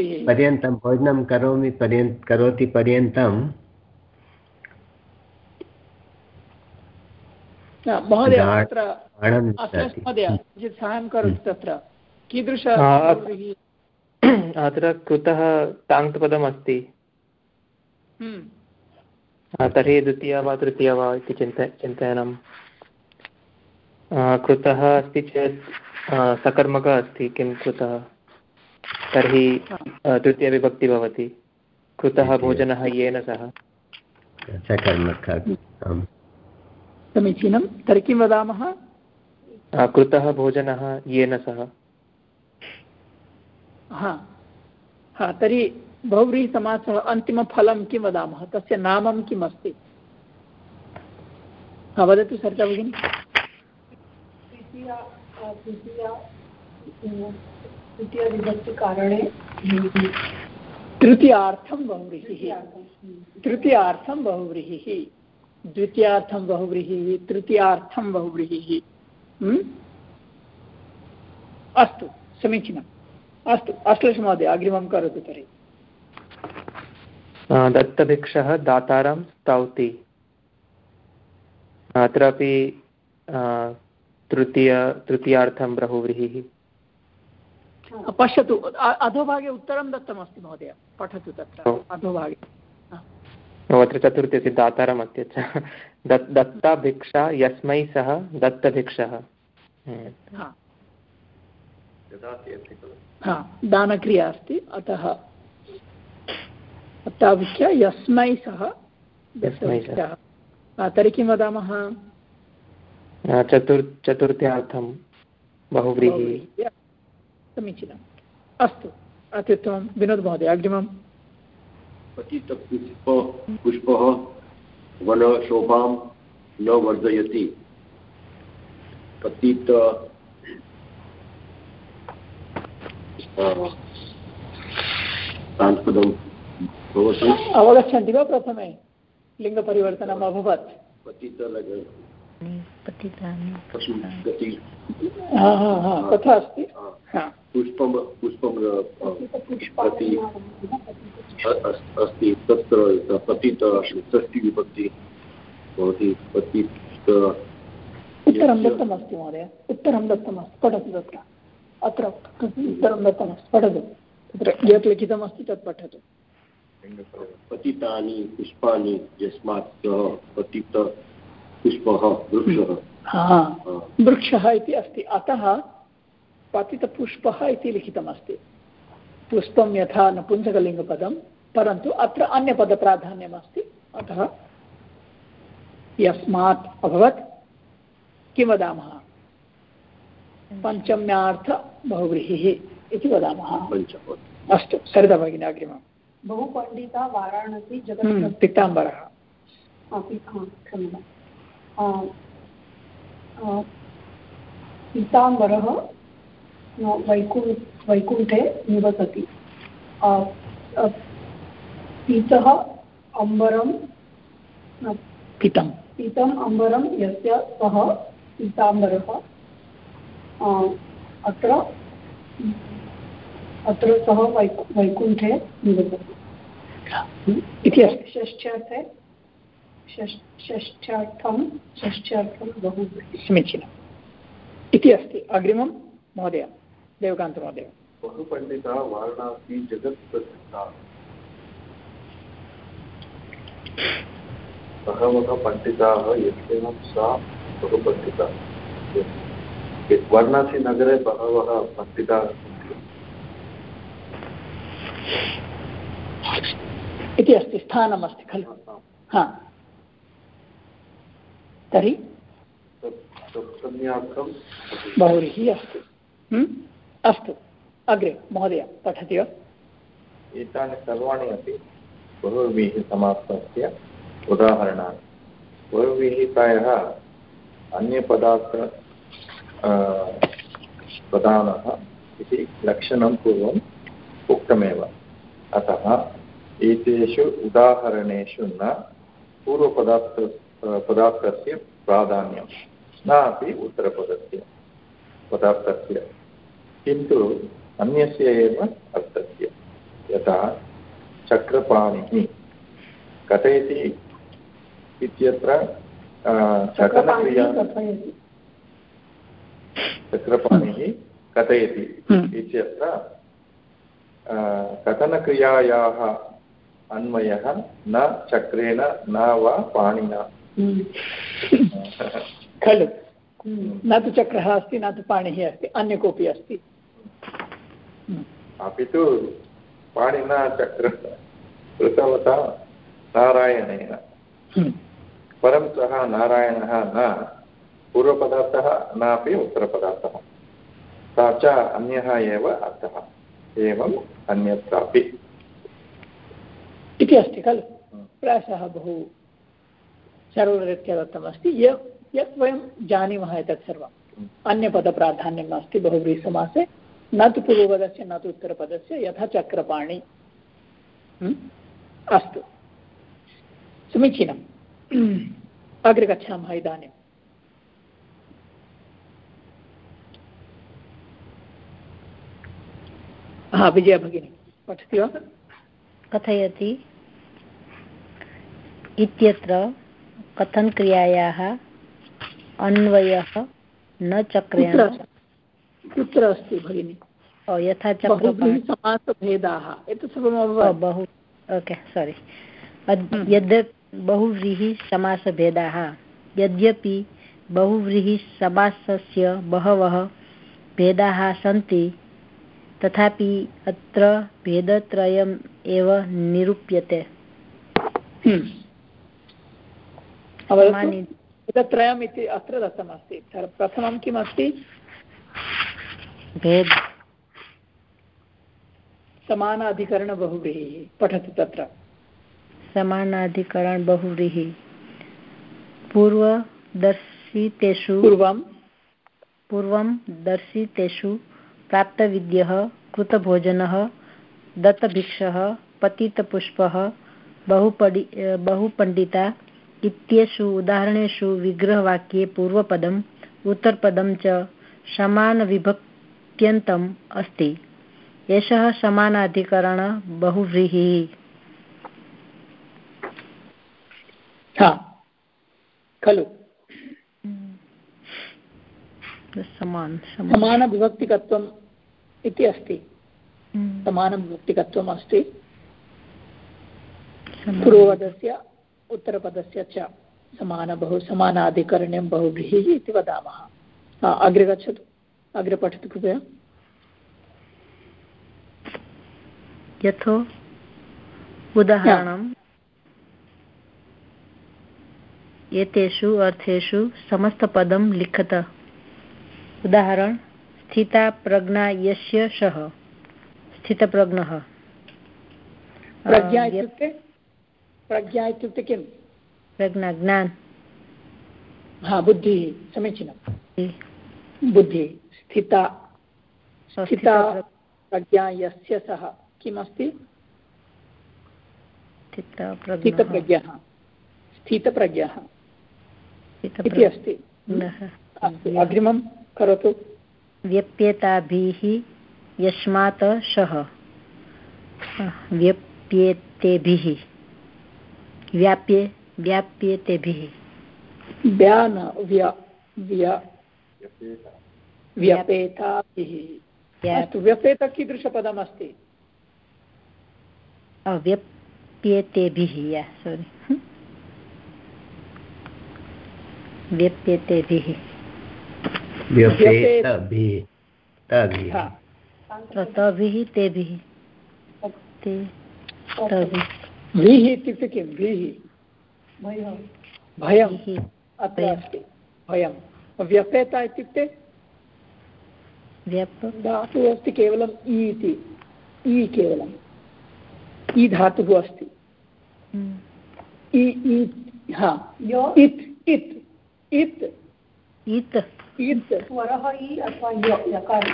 भोजनं पर्यन्तं भोजनं करोमि पर्यन्त करोति पर्यन्तं। महोदय तत्र महोदय किञ्चित् साहाय्यं करोतु तत्र कीदृश अत्र कृतः ताङ्क्पदमस्ति। हम्म। तर्हि द्वितीया वा तृतीया वा इति चिन्त चिन्तनं कृतः अस्ति चेत् सकर्मकः अस्ति किं कृतः? तर्हि तृतीयविभक्ति भवति। कृतः भोजनः येन सह। समीचीनं। तर्हि किं वदामः? कृतः भोजनः येन सह। हा। हा तर्हि बहुव्रीहिसमासः अन्तिमफलं किं वदामः? तस्य नामं किम् अस्ति? वदतु सरिता भगिनि। तृतीयविभक्तिकारणे तृतीयार्थं बहुव्रीहिः। तृतीयार्थं। बहुव्रीहिः। द्वितीयार्थं बहुव्रीहिः। तृतीयार्थं बहुव्रीहिः। अस्तु समीचीनम्। अस्तु अश्लेषमहोदय अग्रिमं करोतु तर्हि। दत्तभिक्षः दातारं स्तौति। अत्रापि तृतीय तृतीयार्थं बहुव्रीहिः। पश्यतु अधोभागे उत्तरं दत्तमस्ति महोदय पठतु तत्र अधोभागे। अत्र चतुर्थी दातारम् अस्ति दत्ताभिक्षा यस्मै सः दत्तभिक्षः। दानक्रिया अस्ति अतः दत्ताभिक्षा यस्मै सः तर्हि किं वदामः? चतुर् चतुर्थ्यार्थं बहुव्रीहि। समीचीनम्। अस्तु अत्युत्तमं विनोद् महोदय अग्रिमं पतितपुष्प पुष्पः वनशोभां न वर्धयति। पतित अवगच्छन्ति वा प्रथमे? लिङ्गपरिवर्तनम् अभवत्। तथा अस्ति। पुष्पं पुष्पं प्रति अस्ति तत्र पतित षष्टिविभक्ति भवति पतित। उत्तरं दत्तमस्ति महोदय। उत्तरं दत्तमस्ति पठतु तत्र। अत्र उत्तरं दत्तमस्ति पठतु। तत्र यत् लिखितमस्ति तत् पठतु। पतितानि पुष्पाणि यस्मात् सः पतित। पुष्पः वृक्षः। वृक्षः इति अस्ति। अतः पतितपुष्पः इति लिखितमस्ति। पुष्पं यथा नपुंसकलिङ्गपदं परन्तु अत्र अन्यपदप्राधान्यमस्ति। अतः यस्मात् अभवत्। किं वदामः? पञ्चम्यार्थ बहुव्रीहिः इति वदामः। अस्तु सरिता भगिनी अग्रिमम्। बहुपण्डिता वाराणसी जगत् पीताम्बरः पीताम्बरः वैकुण् वैकुण्ठे निवसति। पीतः अम्बरं पीतं। पीतम् अम्बरं यस्य सः पीताम्बरः। अत्र अत्र सः वैकु वैकुण्ठे निवसति। इति अस्ति। षष्ठ्यर्थे षष्ठ्यर्थं षष्ठ्यर्थं बहु समीचीनम् इति अस्ति अग्रिमं महोदय देवकान्तमहोदय। बहुपण्डिता वाराणसी जगत् प्रसिद्धा। बहवः पण्डिताः यस्यां सा बहुपण्डिता वाराणसी नगरे बहवः पण्डिताः सन्ति। इति अस्ति स्थानमस्ति खलु। हा। तर्हि बहुव्रीहिः अस्ति। अस्तु। अग्रे महोदय पठति वा? एतानि सर्वाणि अपि बहुव्रीहिसमासस्य उदाहरणानि। बहुव्रीहितायाः अन्यपदार्थ प्रधानः इति लक्षणं पूर्वम् उक्तमेव। अतः एतेषु उदाहरणेषु न पूर्वपदार्थ पदार्थस्य प्राधान्यं न अपि उत्तरपदस्य पदार्थस्य। किन्तु अन्यस्य एव अर्थस्य। यथा चक्रपाणिः कथयति इत्यत्र कथनक्रिया चक्रपाणिः कथयति। हम्म। इत्यत्र कथनक्रियायाः अन्वयः न चक्रेण न वा पाणिना। हम्म। खलु। न तु चक्रः अस्ति न तु पाणिः अस्ति अन्य कोऽपि अस्ति? अपि तु पाणिना चक्र कृतवता नारायणेन। हम्म। परं सः नारायणः न पूर्वपदार्थः नापि उत्तरपदार्थः। सा च अन्यः एव अर्थः। एवम् अन्यत्रापि। इति अस्ति खलु। हम्म। प्रायशः बहु सरलरीत्या दत्तमस्ति यत् यत् वयं जानीमः एतत् सर्वम्। अन्यपदप्राधान्यम् अस्ति बहुव्रीसमासे। न तु पूर्वपदस्य, न तु उत्तरपदस्य, यथा चक्रपाणि? अस्तु। समीचीनम् अग्रे गच्छामः इदानीम् हा, विजया भगिनी, पठति वा? कथयति इत्यत्र कथनक्रियायाः अन्वयः न चक्रेण कुत्र? अस्ति भगिनि? यथा समासभेदाः। एतत् सर्वम् बहु ओके सोरि यद्यप् बहुव्रीहिः समासभेदाः यद्यपि बहुव्रीहिसमासस्य बहवः भेदाः सन्ति तथापि अत्र भेदत्रयम् एव निरूप्यते। भेदत्रयम् इति अत्र दत्तमस्ति। प्रथमं किमस्ति? भेद समानाधिकरणबहुव्रीहिः पठतु तत्र। समानाधिकरणबहुव्रीहिः पूर्वदर्शितेषु पूर्वं। पूर्वं दर्शितेषु प्राप्तविद्यः कृतभोजनः दत्तभिक्षः पतितपुष्पः बहुपडि बहुपण्डिता इत्येषु उदाहरणेषु विग्रहवाक्ये पूर्वपदम् उत्तरपदं च समानविभक्त्यन्तम् अस्ति। एषः समानाधिकरण बहुव्रीहिः। खलु। समान समानविभक्तिकत्वम् इति अस्ति। समानविभक्तिकत्वम् अस्ति। पूर्वपदस्य उत्तरपदस्य च समान बहु समानाधिकरण्यं बहुव्रीहिः इति वदामः। अग्रे गच्छतु। अग्रे पठतु कृपया। यथो उदाहरणम्। एतेषु अर्थेषु समस्तपदं लिखत। उदाहरण स्थिता प्रज्ञा यस्य सः स्थितप्रज्ञः। प्रज्ञा इत्युक्ते? प्रज्ञा इत्युक्ते किं प्रज्ञा ज्ञान हा बुद्धिः समीचीनं बुद्धिः स्थिता स्थिता प्रज्ञा यस्य सः किमस्ति स्थितप्रज्ञः स्थितप्रज्ञः इति अस्ति अस्तु अग्रिमं करोतु व्यप्येताभिः यस्मात् सः व्यप्येतेभिः व्याप्ये व्याप्येतेभिः। व्या न व्य व्य व्यपेताभिः। अस्तु व्यपेत कीदृशपदमस्ति व्यप्येतेभिः। सोरि व्यप्यतेभिः तभिः। तेभिः। व्रीः इत्युक्ते किं? व्रीः भयम्। अत्र अस्ति। भयं व्यपेता इत्युक्ते? धातुः अस्ति केवलम् इ इति। इ केवलम्। इ धातुः अस्ति। इ हा। इत् इत्। इत्। इत्। इत्। स्वरः इ अथवा यकार।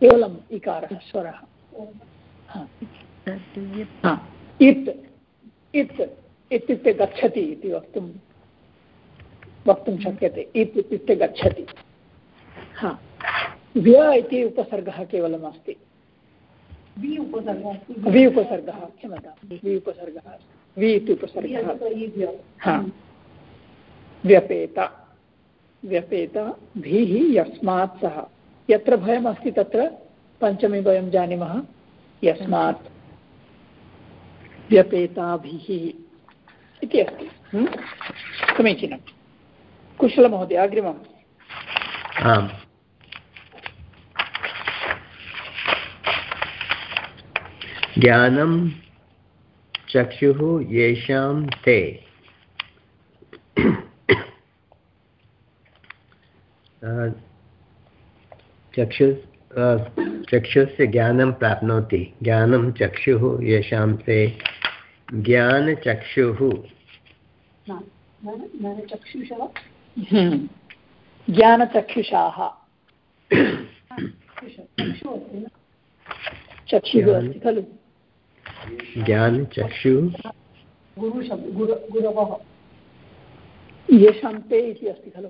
केवलम् इकारः स्वरः। इत्। इत् इत्युक्ते गच्छति इति वक्तुं वक्तुं शक्यते। इत् इत्युक्ते गच्छति हा। व्य इति उपसर्गः केवलम् अस्ति। वि उपसर्गः वि उपसर्गः क्षमता वि उपसर्गः। वि इति उपसर्गः हा। व्यपेत व्यपेत भीः यस्मात् सः यत्र भयमस्ति तत्र पञ्चमी वयं जानीमः। यस्मात् व्यपेताभिः इति अस्ति। समीचीनं। कुशलमहोदय, अग्रिमम्। आम्। ज्ञानं चक्षुः येषां ते। चक्षु चक्षुस्य ज्ञानं प्राप्नोति। ज्ञानं चक्षुः येषां ते। ज्ञानचक्षुः। ज्ञानचक्षुषाः। चक्षुः अस्ति खलु। ज्ञानचक्षु। गुरवः। येषां ते इति अस्ति खलु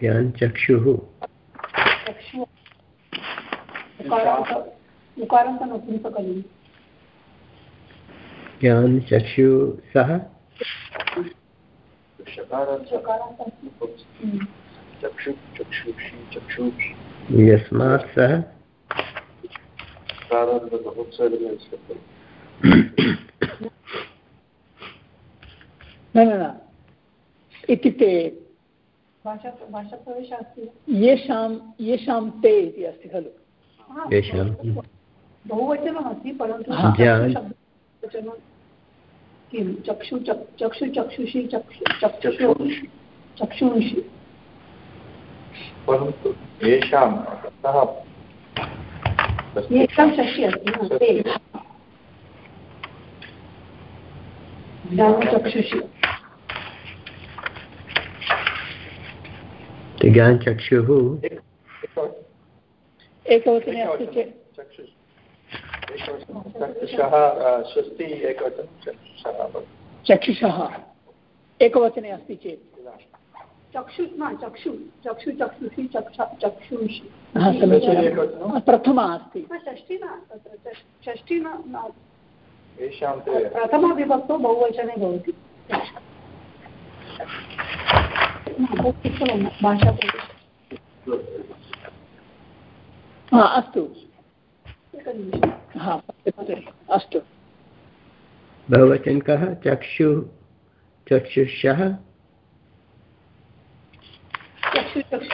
ज्ञानचक्षुः। ज्ञानचक्षु सः यस्मात् सः न न न इत्युक्ते भाषाप्रवेशः अस्ति येषां येषां ते इति अस्ति खलु येषां बहुवचनमस्ति परन्तु किं? चक्षु चक्षु चक्षुषि चक्षु चक्षुंषि परन्तु येषां सः येषां षष्टि अस्ति ते ज्ञानचक्षुषि। ज्ञानचक्षुः एकवचने अस्ति चेत् चक्षुषः षष्टि एकवचनं चक्षुषः एकवचने अस्ति चेत्। चक्षु न चक्षु चक्षु चक्षुषि चक्षुषि। समीचीनं। प्रथमा अस्ति। षष्टि न तत्र षष्टि न प्रथमाविभक्तौ बहुवचने भवति। भाषा अस्तु। अस्तु बहुवचन कः चक्षु चक्षुषः?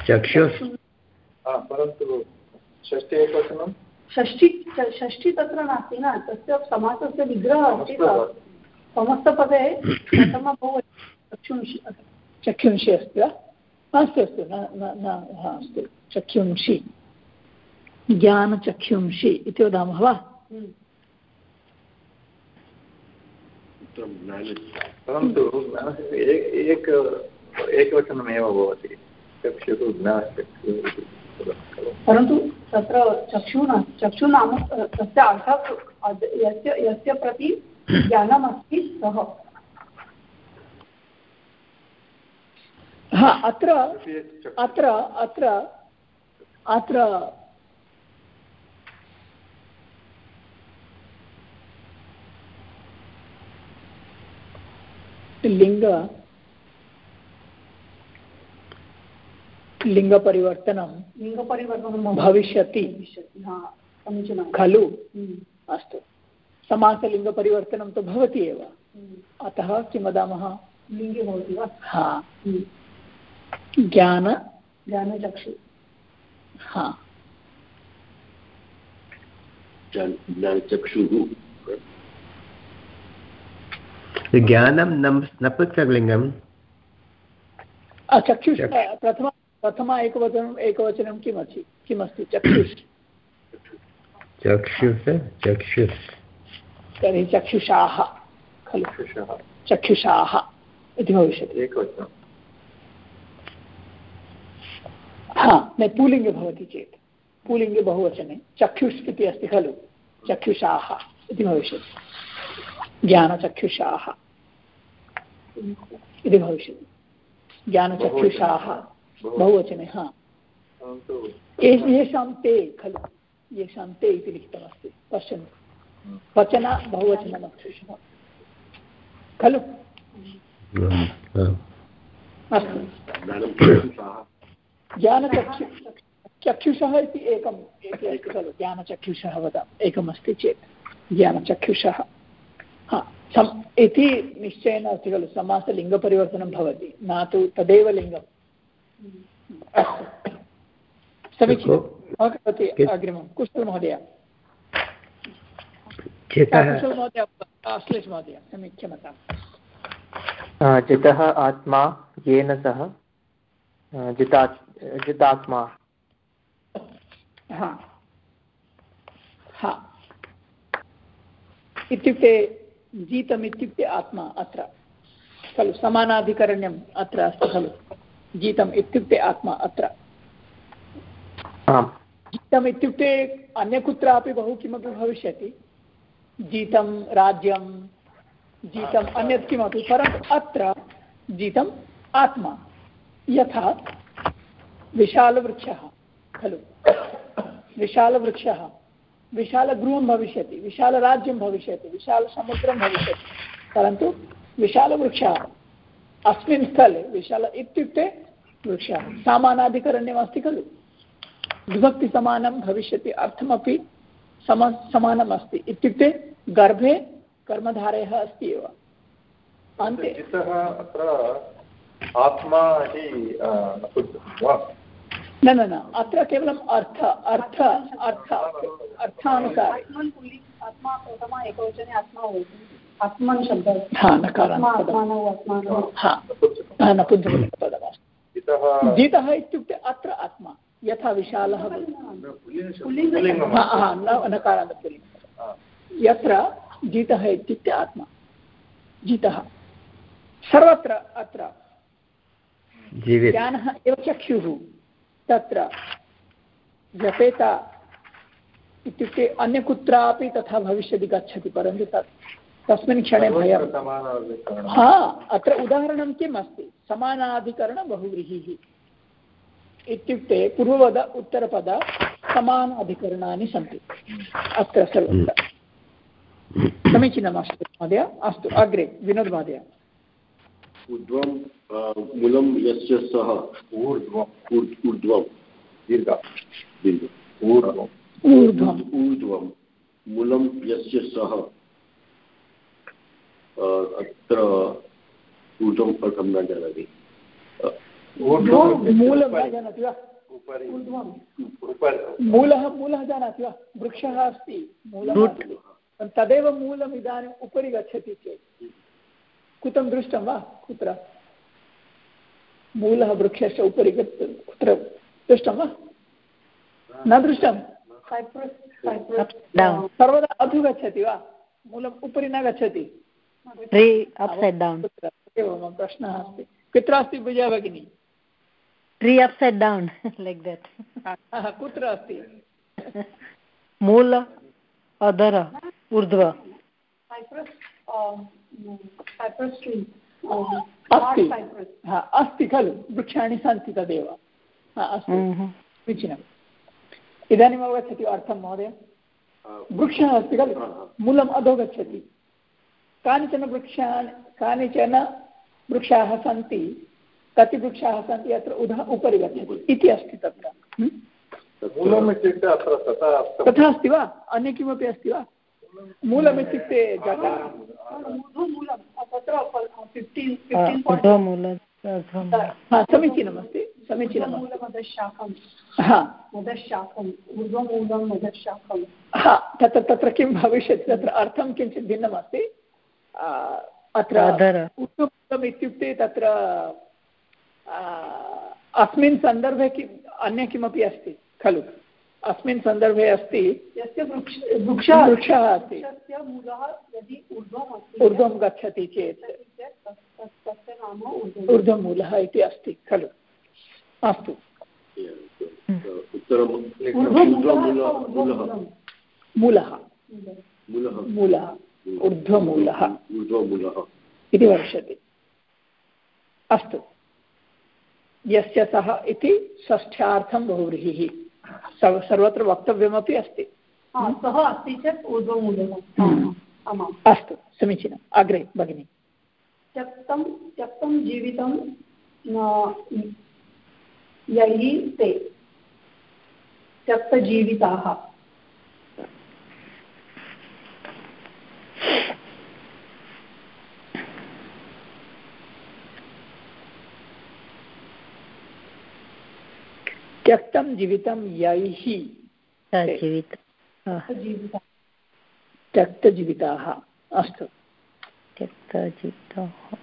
चक्षु परन्तु षष्टि एकवचनं? षष्टि षष्टि तत्र नास्ति न तस्य समासस्य विग्रहः अस्ति समस्तपदे प्रथम चक्षुंषि चक्षुंषि अस्ति वा? अस्तु अस्तु न न अस्तु। चक्षुंषि। ज्ञानचक्षुंषि इति वदामः वा? परन्तु एक एकवचनमेव भवति। चक्षुः ज्ञानचक्षुः परन्तु तत्र चक्षुः न चक्षुः नाम तस्य अर्थः यस्य यस्य प्रति ज्ञानमस्ति सः। हा अत्र अत्र अत्र अत्र लिङ्ग लिङ्गपरिवर्तनं लिङ्गपरिवर्तनं भविष्यति। खलु। हम्म। अस्तु। समासलिङ्गपरिवर्तनं तु भवति एव। हम्म। अतः किं वदामः? लिङ्गे भवति वा? हा। ज्ञान। ज्ञानचक्षु। हा। ज्ञानचक्षुः। ज्ञानं नपुंसकलिङ्गं चक्षुष प्रथम प्रथम एकवचनम् एकवचनं किमस्ति? किमस्ति? चक्षुष। चक्षुष चक्षुष। तर्हि चक्षुषाः खलु। चक्षुषाः इति भविष्यति। हा न पुलिङ्गे भवति चेत्। पुलिङ्गे बहुवचने। चक्षुष् इति अस्ति खलु। चक्षुषाः इति भविष्यति। ज्ञानचक्षुषाः। इति भविष्यति। ज्ञानचक्षुषाः। बहुवचने, हा। येषां ते खलु। येषां ते इति लिखितमस्ति। पश्यन्तु। वचन बहुवचनमस्ति खलु? अस्तु। ज्ञानचक्षु, चक्षुषः इति एकम् अस्ति खलु। ज्ञानचक्षुषः वदामि। एकमस्ति चेत्। ज्ञानचक्षुषः। सम् इति निश्चयेन अस्ति खलु समासलिङ्गपरिवर्तनं भवति न तु तदेव लिङ्गम्। समीचीनं। अग्रिमं। कुशल महोदय। कुशल महोदय अश्लेष महोदय समीक्षमताम् जितः आत्मा येन सह जिता जितात्मा। हा। हा। इत्युक्ते जीतम् इत्युक्ते आत्मा अत्र। खलु समानाधिकरण्यम् अत्र अस्ति खलु। जीतम् इत्युक्ते आत्मा अत्र। जीतम् इत्युक्ते अन्य कुत्रापि बहु किमपि भविष्यति। जीतं राज्यं जीतम् अन्यत् किमपि परन्तु अत्र जीतम् आत्मा। यथा विशालवृक्षः खलु। विशालवृक्षः। विशालगृहं भविष्यति, विशालराज्यं भविष्यति, विशालसमुद्रं भविष्यति। परन्तु विशालवृक्षः, अस्मिन् स्थले विशाल इत्युक्ते वृक्षः, सामानाधिकरण्यमस्ति खलु। विभक्तिसमानं भविष्यति अर्थमपि सम समानम् अस्ति इत्युक्ते गर्भे कर्मधारयः अस्ति एव। अन्ते अत्र आत्मा न न न अत्र केवलम् अर्थ अर्थ अर्थ अर्थानुसारे। आत्मा प्रथमा एकवचने आत्मा भवति आत्मन् शब्दः हा नपुंसकपदमस्ति जितः इत्युक्ते अत्र आत्मा यथा विशालः यत्र जितः इत्युक्ते आत्मा। जितः। सर्वत्र अत्र। ज्ञानः एव चक्षुः। तत्र जपेत इत्युक्ते अन्य कुत्रापि तथा भविष्यति गच्छति परन्तु तत् तस्मिन् क्षणे भयं हा अत्र उदाहरणं किम् अस्ति? समानाधिकरणबहुव्रीहिः इत्युक्ते पूर्वपद उत्तरपद समान अधिकरणानि सन्ति। अत्र सर्वत्र। समीचीनमस्ति महोदय। अस्तु अग्रे विनोद् महोदय। ऊर्ध्वं मूलं यस्य सः। ऊर्ध्वम्। ऊर्ध्वं दीर्घ। दीर्घ। ऊर्ध्वम्। ऊर्ध्वम्। ऊर्ध्वं मूलं यस्य सः। अत्र ऊर्ध्वम् अर्थं न जानाति मूलः मूलः जानाति वा? वृक्षः अस्ति। मूलः। तदेव मूलम् इदानीम् उपरि गच्छति चेत्। कुतं दृष्टं वा? कुत्र? मूलः वृक्षस्य उपरि कुत्र? दृष्टं वा? न दृष्टं? सर्वदा अधु गच्छति वा? मूलम् उपरि न गच्छति? एव प्रश्नः अस्ति। कुत्र अस्ति विजया भगिनी? Tree upside down like that कुत्र अस्ति? मूल अधर ऊर्ध्व अस्ति अस्ति खलु वृक्षाणि सन्ति तदेव अस्तु समीचीनम् इदानीम् अवगच्छति अर्थं महोदय वृक्षः अस्ति खलु मूलम् अधो गच्छति कानिचन वृक्षाणि कानिचन वृक्षाः सन्ति कति वृक्षाः सन्ति अत्र उधः उपरि गच्छति इति अस्ति तत्र मूलम् इत्युक्ते अत्र तथा अस्ति वा अन्य किमपि अस्ति वा मूलम् इत्युक्ते जाता ऊर्ध्वमूलं तत्र फिफ्टीन् समीचीनमस्ति समीचीनं हा तत्र तत्र किं भविष्यति तत्र अर्थं किञ्चित् भिन्नमस्ति अत्र इत्युक्ते तत्र अस्मिन् सन्दर्भे किम् अन्य किमपि अस्ति खलु अस्मिन् सन्दर्भे अस्ति यस्य वृक्ष वृक्षः अस्ति मूलः यदि ऊर्ध्वम् अस्ति ऊर्ध्वं गच्छति चेत्। तस्य नाम ऊर्ध्वमूलः इति अस्ति खलु। अस्तु। मूलः मूलः। ऊर्ध्वमूलः। ऊर्ध्वमूलः। इति वर्षति अस्तु। यस्य सः इति षष्ठ्यार्थं बहुव्रीहिः। सर्वत्र वक्तव्यमपि अस्ति। सः अस्ति चेत् ऊर्ध्वमूलः अस्तु समीचीनम्। अग्रे भगिनि। त्यक्तं त्यक्तं जीवितं यैः ते। त्यक्तजीविताः। त्यक्तं जीवितं यैः। त्यक्तजीविताः। अस्तु। त्यक्तजीविताः।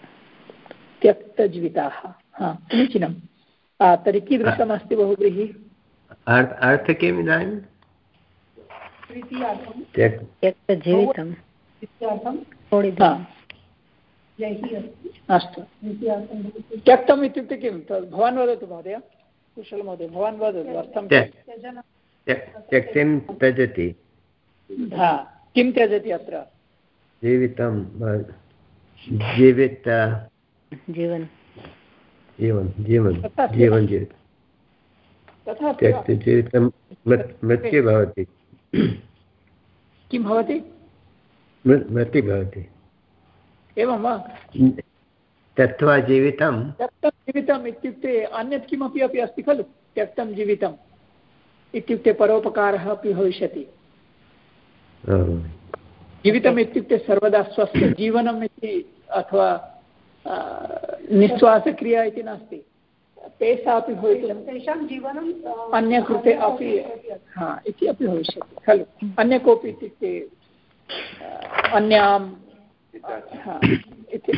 त्यक्तजीविताः। हा समीचीनं। तर्हि कीदृशमस्ति बहुव्रीहि? अर्थ किम् इदानीं? त्यक्तजीवितं। अस्तु। त्यक्तम् इत्युक्ते किं? भवान् वदतु महोदय। कुशलमहोदय भवान् वदतु अर्थं त्यक्तिं त्यजति? किं त्यजति अत्र? जीवितं जीवित जीवन। जीवन जीवन जीवन जीवित। त्यक्ति। जीवितं मृत्यु भवति। किं भवति? मृत्यु भवति। एवं वा? त्यक्त्वा जीवितं त्यक्तं जीवितम् इत्युक्ते अन्यत् किमपि अपि अस्ति खलु? त्यक्तं जीवितम्। इत्युक्ते परोपकारः अपि भविष्यति। जीवितम् इत्युक्ते सर्वदा स्वस्य जीवनम् इति अथवा निःश्वासक्रिया इति नास्ति। तेषा अपि भवितुं तेषां जीवनम् अन्य कृते अपि हा इति अपि भविष्यति खलु। अन्य कोऽपि इत्युक्ते अन्यां इति।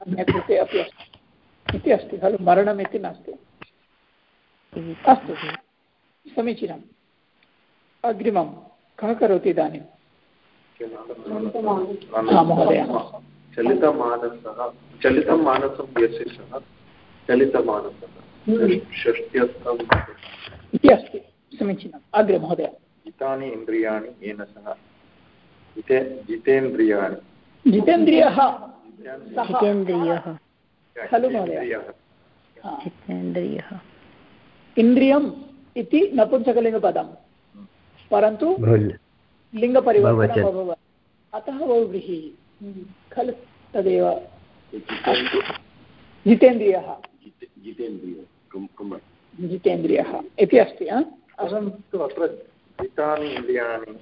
अन्य कृते अपि अस्ति इति अस्ति खलु मरणम् इति नास्ति अस्तु समीचीनम् अग्रिमं कः करोति इदानीं महोदय। चलितमानसः चलितं मानसं सः चलितमानसः इति अस्ति समीचीनम् अग्रे महोदय। जितानि इन्द्रियाणि येन सह जिते जितेन्द्रियाणि जितेन्द्रियः। जितेन्द्रियः खलु महोदय। जितेन्द्रियः इन्द्रियम् इति नपुंसकलिङ्गपदं परन्तु लिङ्गपरिवर्तनम् अभवत्। अतः बहुव्रीहिः खलु तदेव। जितेन्द्रियः। जितेन्द्रियः। इति अस्ति परन्तु अत्र जितानि इन्द्रियाणि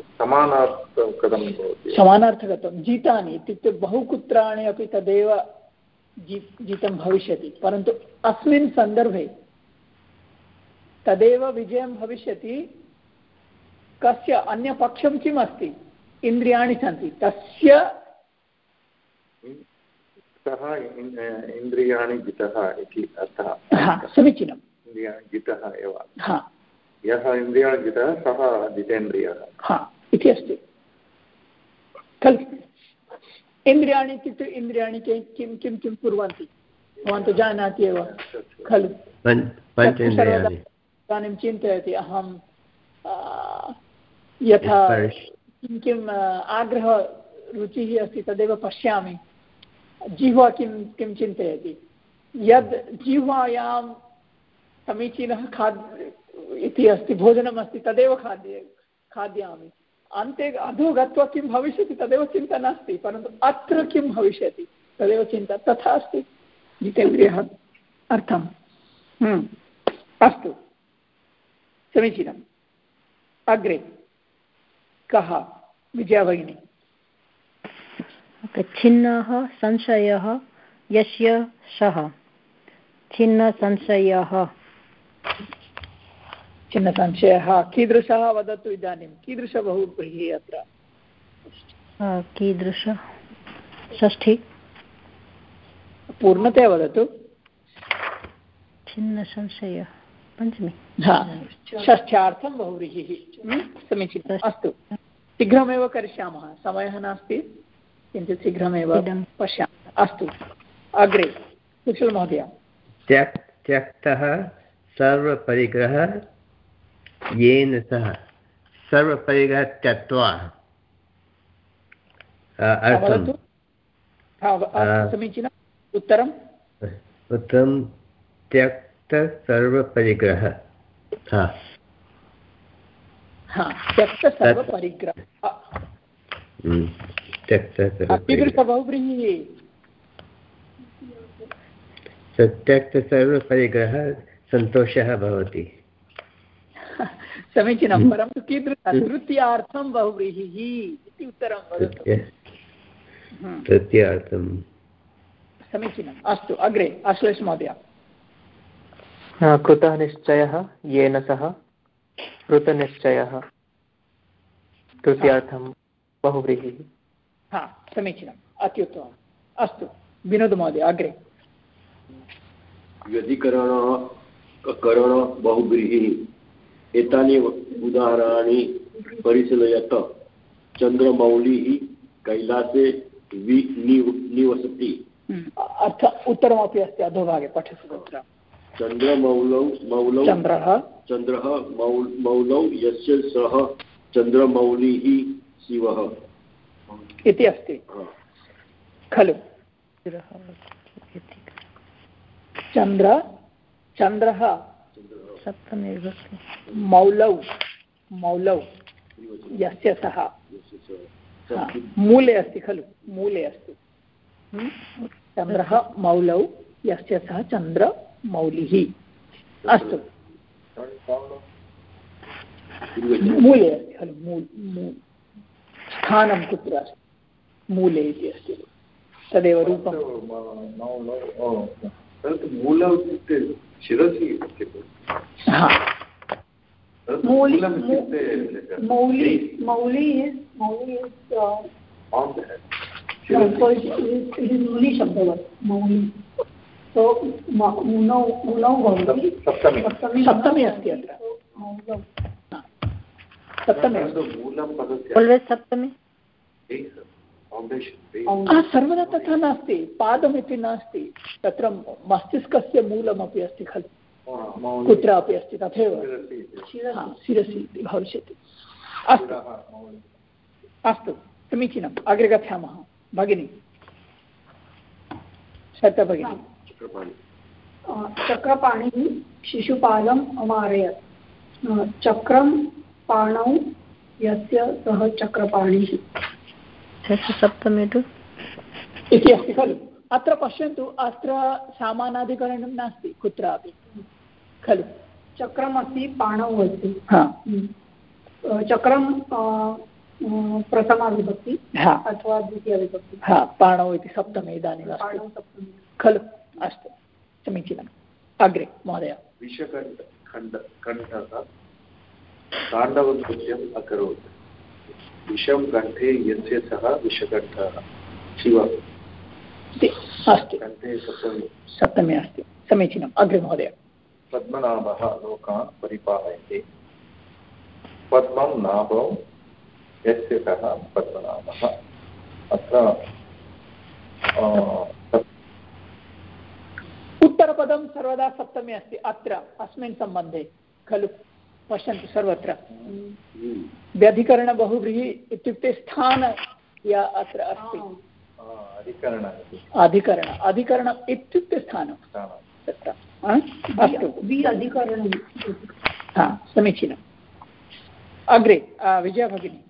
समानार्थकं भवति। समानार्थकत्वं जितानि इत्युक्ते बहुकुत्राणि अपि तदेव जी जितं भविष्यति। परन्तु अस्मिन् सन्दर्भे तदेव विजयं भविष्यति कस्य अन्यपक्षं किम् अस्ति? इन्द्रियाणि सन्ति। तस्य सः इन्द्रियाणि जितः इति अर्थः। समीचीनम्। इन्द्रियाणि जितः एव। यः इन्द्रियाणि जितः सः जितेन्द्रियः। हा इति अस्ति। खलु। इन्द्रियाणि इत्युक्ते इन्द्रियाणि के किं किं किं कुर्वन्ति? भवान् तु जानाति एव। खलु। इदानीं चिन्तयति। अहं यथा किं किम् आग्रहरुचिः अस्ति तदेव पश्यामि। जिह्वा किं किं चिन्तयति? यद् जिह्वायां समीचीनः खाद्य इति अस्ति, भोजनमस्ति, तदेव खाद्ये, खाद्यामि। अन्ते अधो गत्वा किं भविष्यति, तदेव चिन्ता नास्ति, परन्तु अत्र किं भविष्यति, तदेव चिन्ता तथा अस्ति। जितेन्द्रियः अर्थम् अस्तु। समीचीनम्। अग्रे। कः? विजया भगिनी। छिन्नः संशयः, यस्य सः। छिन्नसंशयः। छिन्नसंशयः कीदृशः वदतु इदानीं। कीदृशबहुव्रीहिः अत्र? कीदृश षष्ठी। पूर्णतया वदतु। छिन्नसंशयः पञ्चमी। षष्ठ्यार्थं बहुव्रीहिः। समीचीनम्। अस्तु। शीघ्रमेव करिष्यामः। समयः नास्ति। किञ्चित् शीघ्रमेव पश्यामः। अस्तु। अग्रे कुशलमहोदय त्यक् त्यक्तः सर्वपरिग्रहः येन सह सर्वपरिग्रहः त्यक्त्वा समीचीनम्। उत्तरम्। उत्तरं कीदृशबहुव्रीहिः त्यक्तसर्वपरिग्रहः सन्तोषः भवति। समीचीनं परन्तु कीदृश तृतीयार्थं बहुव्रीहिः इति उत्तरं वदतु. तृतीयार्थं। समीचीनम्. अस्तु अग्रे अश्लेष महोदय। कृतः निश्चयः येन सह। कृतनिश्चयः। तृतीयार्थं बहुव्रीहिः। हा समीचीनम् अत्युत्तमम्। अस्तु विनोदमहोदय अग्रे। व्यधिकरणः करण बहुव्रीहिः। एतानि उदाहरणानि परिशीलयत। चन्द्रमौलिः कैलासे वि निवसति। अर्थ उत्तरमपि अस्ति अधोभागे पठतु तत्र। चन्द्रमौलौ मौलौ चन्द्रः चन्द्रः मौलौ यस्य सः चन्द्रमौलिः शिवः। इति अस्ति। खलु। चन्द्र चन्द्रः सप्तमे मौलौ मौलौ यस्य सः। मूले अस्ति खलु मूले अस्ति। चन्द्रः मौलौ यस्य सः चन्द्रमौलिः अस्तु। मूले अस्ति खलु मूल स्थानं कुत्र अस्ति? मूले इति अस्ति। तदेव रूपं मूल इत्युक्ते शिरसि हा. मौली मौली मौली is Mauli is uh, on the head. no, so it is it is मूली. मौली so मुनौ मुनौ भवति। सप्तमी। सप्तमी। सप्तमी अस्ति अत्र। सप्तमी। मूलं सप्तमी। सर्वदा तथा नास्ति पादमिति नास्ति तत्र मस्तिष्कस्य मूलमपि अस्ति खलु। कुत्रापि अस्ति तथैव। शिरसि इति। भविष्यति। अस्तु। अस्तु समीचीनम्। अग्रे गच्छामः भगिनी। श्रद्धा भगिनी। चक्रपाणिः शिशुपालम् अमारयत् चक्रं पाणौ यस्य सः चक्रपाणिः। सप्तमे तु इति अस्ति खलु। अत्र पश्यन्तु अत्र सामानाधिकरणं नास्ति कुत्रापि। खलु। चक्रमस्ति पाणौ अस्ति। हा। चक्रं प्रथमा विभक्ति हा। अथवा द्वितीया विभक्ति हा पाणौ इति सप्तमे इदानीम् अस्ति। खलु। अस्तु। समीचीनम् अग्रे महोदय। विषकण्ठ खण्ड कण्ठः ताण्डवनृत्यम् अकरोत्। विषं कण्ठे यस्य सः विषकण्ठः शिव। अस्ति कण्ठे सप्तमी सप्तमे अस्ति। समीचीनम्। अग्रे महोदय। पद्मनाभः लोकान् परिपालयति। पद्मं नाभौ यस्य कः पद्मनाभः। अत्र उत्तरपदं सर्वदा सप्तमे अस्ति। अत्र अस्मिन् सम्बन्धे खलु पश्यन्तु सर्वत्र। व्यधिकरणबहुव्रीहि इत्युक्ते स्थान या अत्र अस्ति। अधिकरण अधिकरणम् इत्युक्ते स्थानं। तत्र। अस्तु। हा समीचीनम् अग्रे विजया भगिनी।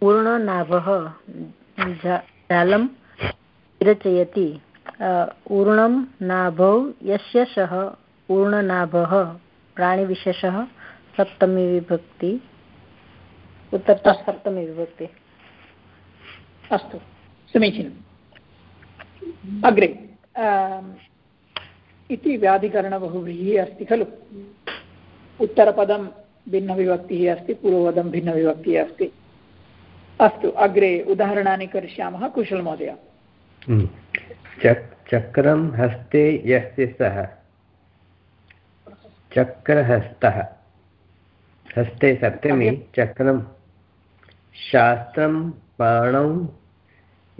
पूर्णनाभः जालं विरचयति। ऊर्णं नाभौ यस्य सः। पूर्णनाभः प्राणिविशेषः। सप्तमी विभक्ति। उत्तरतः सप्तमी विभक्ति। अस्तु। समीचीनम्। अग्रे। इति व्याधिकरणबहुव्रीहिः अस्ति खलु। उत्तरपदं भिन्नविभक्तिः अस्ति पूर्वपदं भिन्नविभक्तिः अस्ति। अस्तु अग्रे उदाहरणानि करिष्यामः कुशलमहोदय। हम्म। चक् चक्रं हस्ते यस्य सः। चक्रहस्तः। हस्ते सप्तमी चक्रं शास्त्रं पाणौ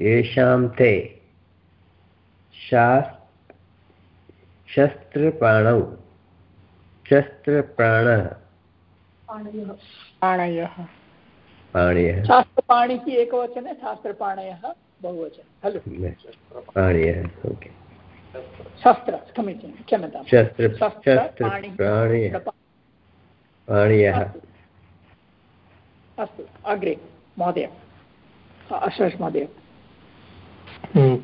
येषां ते। शास् शस्त्रपाणौ शस्त्रप्राणः पाणयः। पाणयः। शास्त्रपाणिः एकवचने शास्त्रपाणयः बहुवचने। खलु पाणयः ओके। शस्त्र समीचीनं क्षम्यतां शस्त्र शस्त्र, पाणयः। अस्तु। अग्रे महोदय। अश्वश महोदय।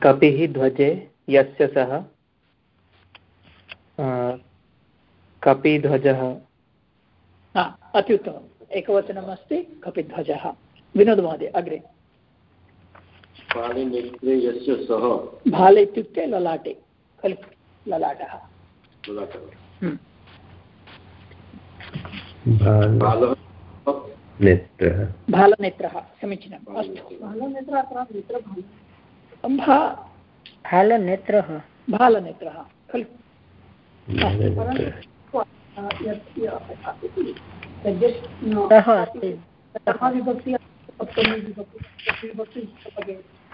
कपिः ध्वजे यस्य सः? कपिध्वजः अत्युत्तमम् एकवचनमस्ति कपिध्वजः विनोदमहोदय अग्रे। पाणिनेत्रे यस्य सः? भाल इत्युक्ते ललाटे खलु ललाटः ललाटः। हम्म। भाल बालः नेत्रः भालनेत्रः। समीचीनम्। अस्तु। भालनेत्रः भालनेत्रः। खलु।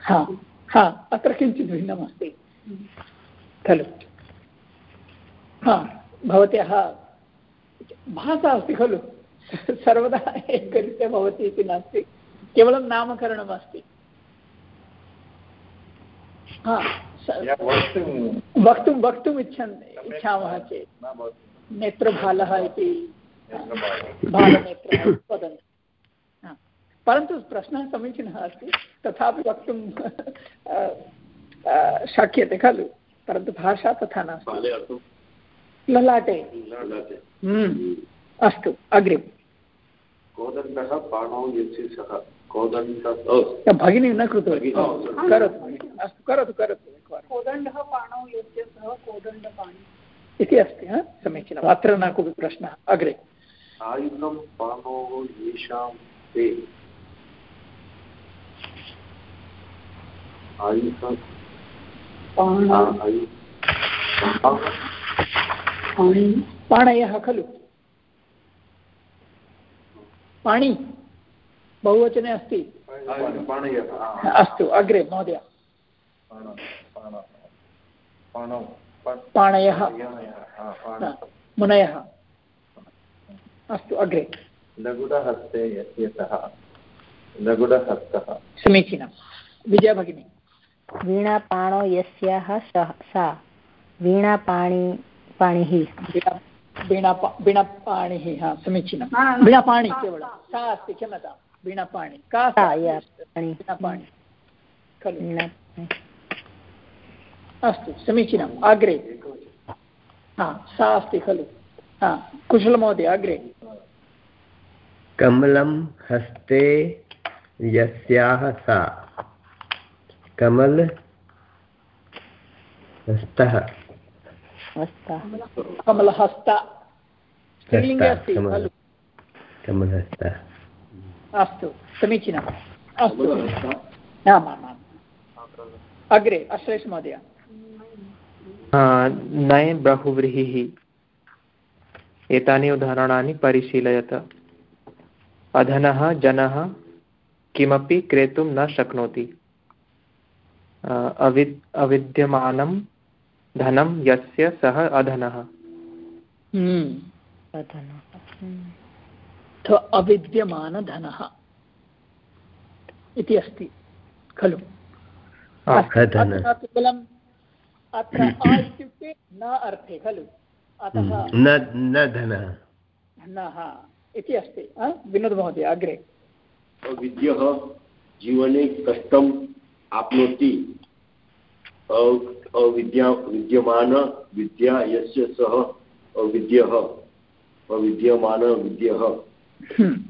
हा हा अत्र किञ्चित् भिन्नमस्ति। खलु। हा भवत्याः भाषा अस्ति खलु? सर्वदा एकरीत्या भवति इति नास्ति। केवलं नामकरणमस्ति हा वक्तुं वक्तुम् इच्छन् इच्छामः चेत्। नेत्रभालः इति बालनेत्रः वदन्ति। हा। परन्तु प्रश्नः समीचीनः अस्ति। तथापि वक्तुं शक्यते खलु। परन्तु भाषा तथा नास्ति। ललाटे। ललाटे। हम्म। अस्तु अग्रे कोदण्डः पाणौ यस्य सः कोदण्ड भगिनी न कृतवती। करोतु अस्तु करोतु करोतु कोदण्डः पाणौ यस्य सः कोदण्डपाणि। इति अस्ति हा? समीचीनम्। अत्र न कोऽपि प्रश्नः। अग्रे आयुधं पाणोः येषां ते। आयुधं पाण आयु पाणि पाणयः खलु. पाणि बहुवचने अस्ति. पाणयः अस्तु अग्रे महोदय. पाणयः. मुनयः. अस्तु अग्रे. लघुडहस्ते यस्य सः लघुडहस्तः. समीचीनं. विजया भगिनी. वीणापाणौ यस्याः सः सा. वीणापाणि पाणिः वीणापा हा समीचीनं केवलं सा। अस्ति क्षम्यतां का खलु. अस्तु समीचीनम्. अग्रे. हा सा अस्ति खलु. हा कुशलमहोदय अग्रे. कमलं हस्ते यस्याः सा। कमल हस्तः। कमलहस्ता स्त्रीलिङ्गे अस्ति कमल खलु कमलहस्तः अस्तु समीचीनम् अस्तु आमामाम् अग्रे अश्लेष महोदय नये बहुव्रीहिः एतानि उदाहरणानि परिशीलयत अधनः जनः किमपि क्रेतुं न शक्नोति अ, अवि अविद्यमानं धनं यस्य सः अधनः। हम्म। अविद्यमानधनः इति अस्ति खलु? केवलम् अत्र इत्युक्ते न अर्थे खलु? अतः न न धनः। इति अस्ति। हा? विनोदमहोदय अग्रे। विद्यः जीवने कष्टम् आप्नोति। अविद्या विद्यमान विद्या यस्य सः अविद्यः। अविद्यमान विद्यः। हम्म।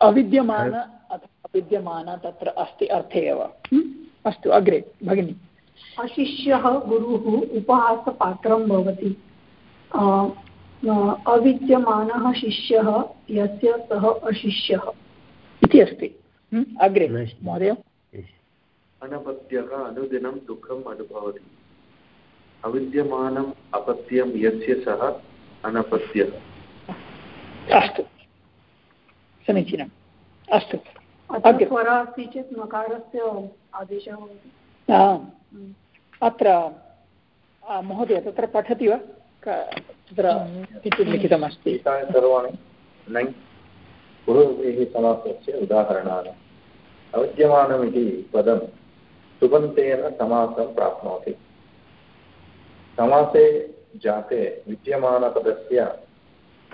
अविद्यमान अथवा विद्यमान तत्र अस्ति अर्थे एव। हम्म? अस्तु अग्रे भगिनि। अशिष्यः गुरुः उपहासपात्रं भवति। अविद्यमानः शिष्यः यस्य सः अशिष्यः। इति अस्ति। हम्म? अग्रे महोदय। अनपत्यः अनुदिनं दुःखम् अनुभवति। अविद्यमानम् अपत्यं यस्य सः अनपत्यः। अस्तु। समीचीनम्। अस्तु। स्वरः अस्ति चेत् नकारस्य आदेशः अत्र महोदय तत्र पठति वा? क- तत्र किञ्चित् लिखितमस्ति। सर्वाणि समासस्य उदाहरणानि। अविद्यमानमिति पदं सुबन्तेन समासं प्राप्नोति। समासे जाते विद्यमानपदस्य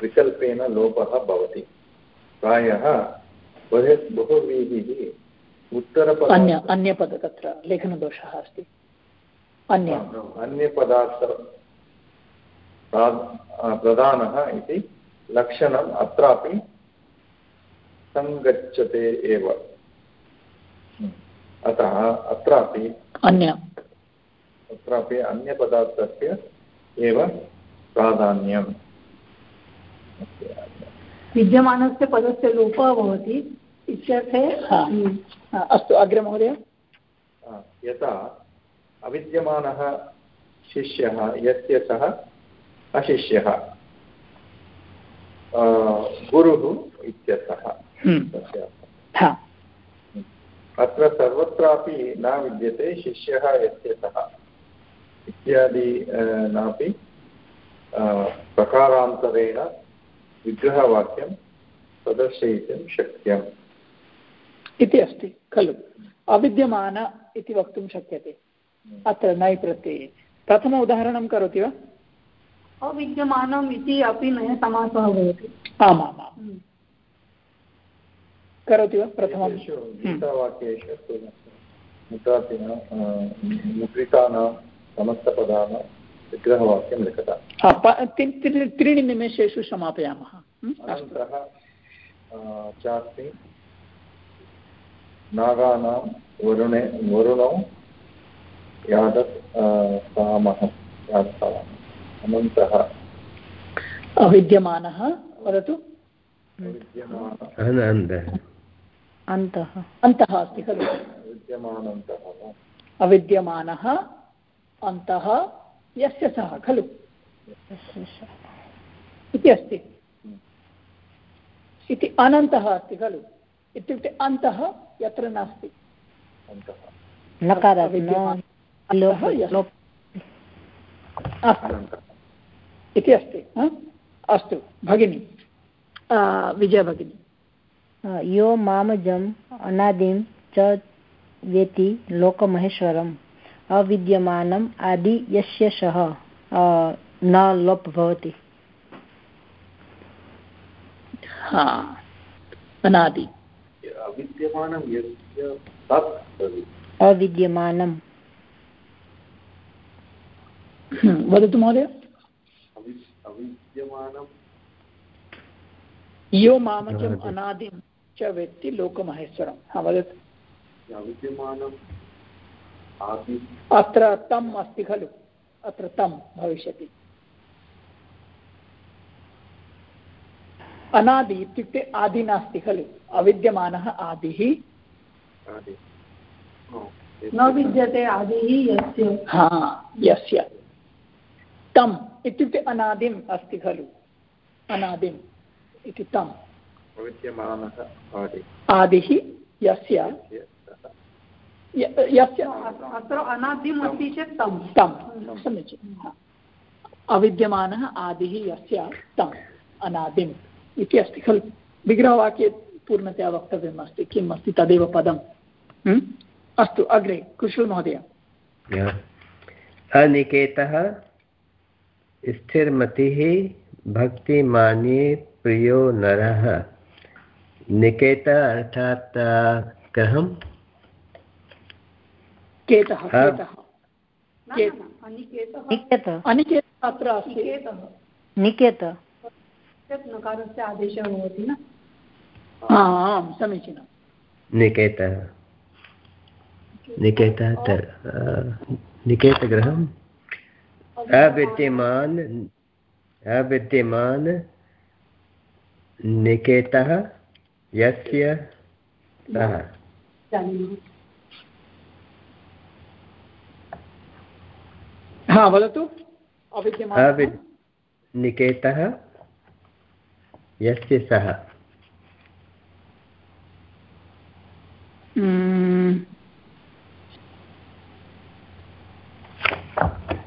विकल्पेन लोपः भवति। प्रायः बहि बहुव्रीहिः उत्तरपद अन्य अन्यपद तत्र लेखनदोषः अस्ति। अन्य। अन्यपदार्थ प्रधानः इति लक्षणम् अत्रापि सङ्गच्छते एव। अतः अत्रापि अन्य। अत्रापि अन्यपदार्थस्य एव प्राधान्यम्। विद्यमानस्य पदस्य लोपः भवति इत्यर्थे हा। हम्म, हा, अस्तु अग्रे महोदय। यथा अविद्यमानः शिष्यः यस्य सः अशिष्यः। गुरुः इत्यर्थः। हम्म, तस्य। हा। अत्र सर्वत्रापि न विद्यते शिष्यः यस्य सः इत्यादि नापि प्रकारान्तरेण विग्रहवाक्यं प्रदर्शयितुं शक्यम्। इति अस्ति खलु। अविद्यमान इति वक्तुं शक्यते। अत्र नै प्रत्यये। प्रथम उदाहरणं करोति वा? अविद्यमानम् इति अपि नयसमासः भवति। आमामाम्। हम्म। करोति वा प्रथमं? एतेषु गीतावाक्येषु मुद्रितानां समस्तपदानां विग्रहवाक्यं लिखता। त्रीणि निमेषेषु समापयामः। अनन्तरः चास्ति। नागानां वरुणे वरुणौ यादत् सामः अनन्तः अविद्यमानः वदतु। अन्तः। अन्तः अस्ति खलु। अविद्यमानः अन्तः यस्य सः खलु। इति अस्ति। इति अनन्तः अस्ति खलु। इत्युक्ते अन्तः यत्र नास्ति। इति अस्ति अस्तु भगिनि। विजया भगिनी यो मामजम् अनादिं च वेति लोकमहेश्वरम् अविद्यमानम् आदि यस्य सः न लोप भवति। हा अनादि। अविद्यमानं यस्य तत् अविद्यमानम्। वदतु महोदय। अविद्यमानं यो मामजम् अनादि। च वेत्ति लोकमहेश्वरं हा वदतु। अत्र तम् अस्ति खलु। अत्र तं भविष्यति। अनादि इत्युक्ते आदि नास्ति खलु। अविद्यमानः आदिः। आदि। न विद्यते आदिः यस्य। हा यस्य। तम् इत्युक्ते अनादिम् अस्ति खलु। अनादिम् इति तम्। विद्यमानः आदि। आदिः यस्य। यस्य अत्र अनादिम् अस्ति चेत् तं तं समीचीनं। अविद्यमानः आदिः यस्य तम् अनादिम् इति अस्ति खलु। विग्रहवाक्ये पूर्णतया वक्तव्यम् अस्ति किम् अस्ति तदेव पदम्? अस्तु अग्रे कुशल महोदय। या। अनिकेतः स्थिरमतिः भक्तिमानी प्रियो नरः। निकेत अर्थात् कः केतः। केतः? न, के- न, न, अनिकेतः। निकेत अनिकेतः अत्र अस्ति निकेत। नकारस्य आदेशः भवति न? आम् समीचीनं निकेतः। निकेतः निकेतगृहम् अविद्यमान अविद्यमान निकेतः? यस्य सः हा वदतु। निकेतः यस्य सः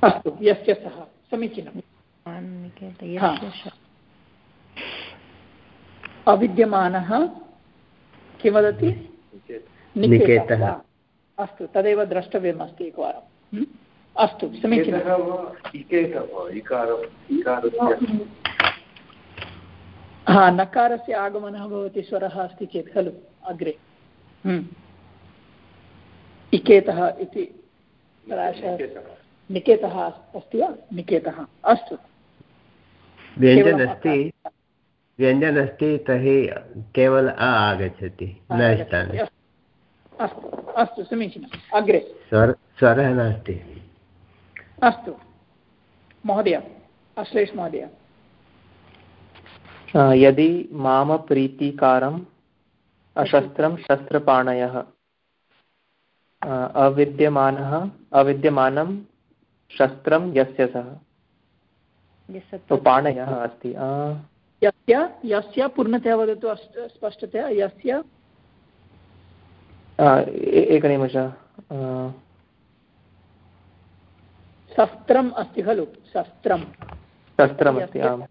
अस्तु यस्य सः समीचीनम्। अविद्यमानः किं वदति? निकेतः। अस्तु तदेव द्रष्टव्यमस्ति एकवारम् अस्तु समीचीनं। हा नकारस्य आगमनः भवति स्वरः अस्ति चेत् खलु अग्रे। इकेतः इति प्रायशः निकेतः अस्ति वा? निकेतः। अस्तु। व्यञ्जन अस्ति व्यञ्जन अस्ति तर्हि केवल अ आगच्छति न स्थाने। अस्तु अस्तु समीचीनम्। अग्रे। स्वर स्वरः नास्ति। अस्तु। महोदय अश्लेष महोदय। यदि माम प्रीतिकारम् अशस्त्रं शस्त्रपाणयः अविद्यमानः अविद्यमानं शस्त्रं यस्य सः? तो पाणयः अस्ति। यस्य यस्य पूर्णतया वदतु स्पष्टतया यस्य। एकनिमिष शस्त्रम् अस्ति खलु शस्त्रं शस्त्रमस्ति आम्।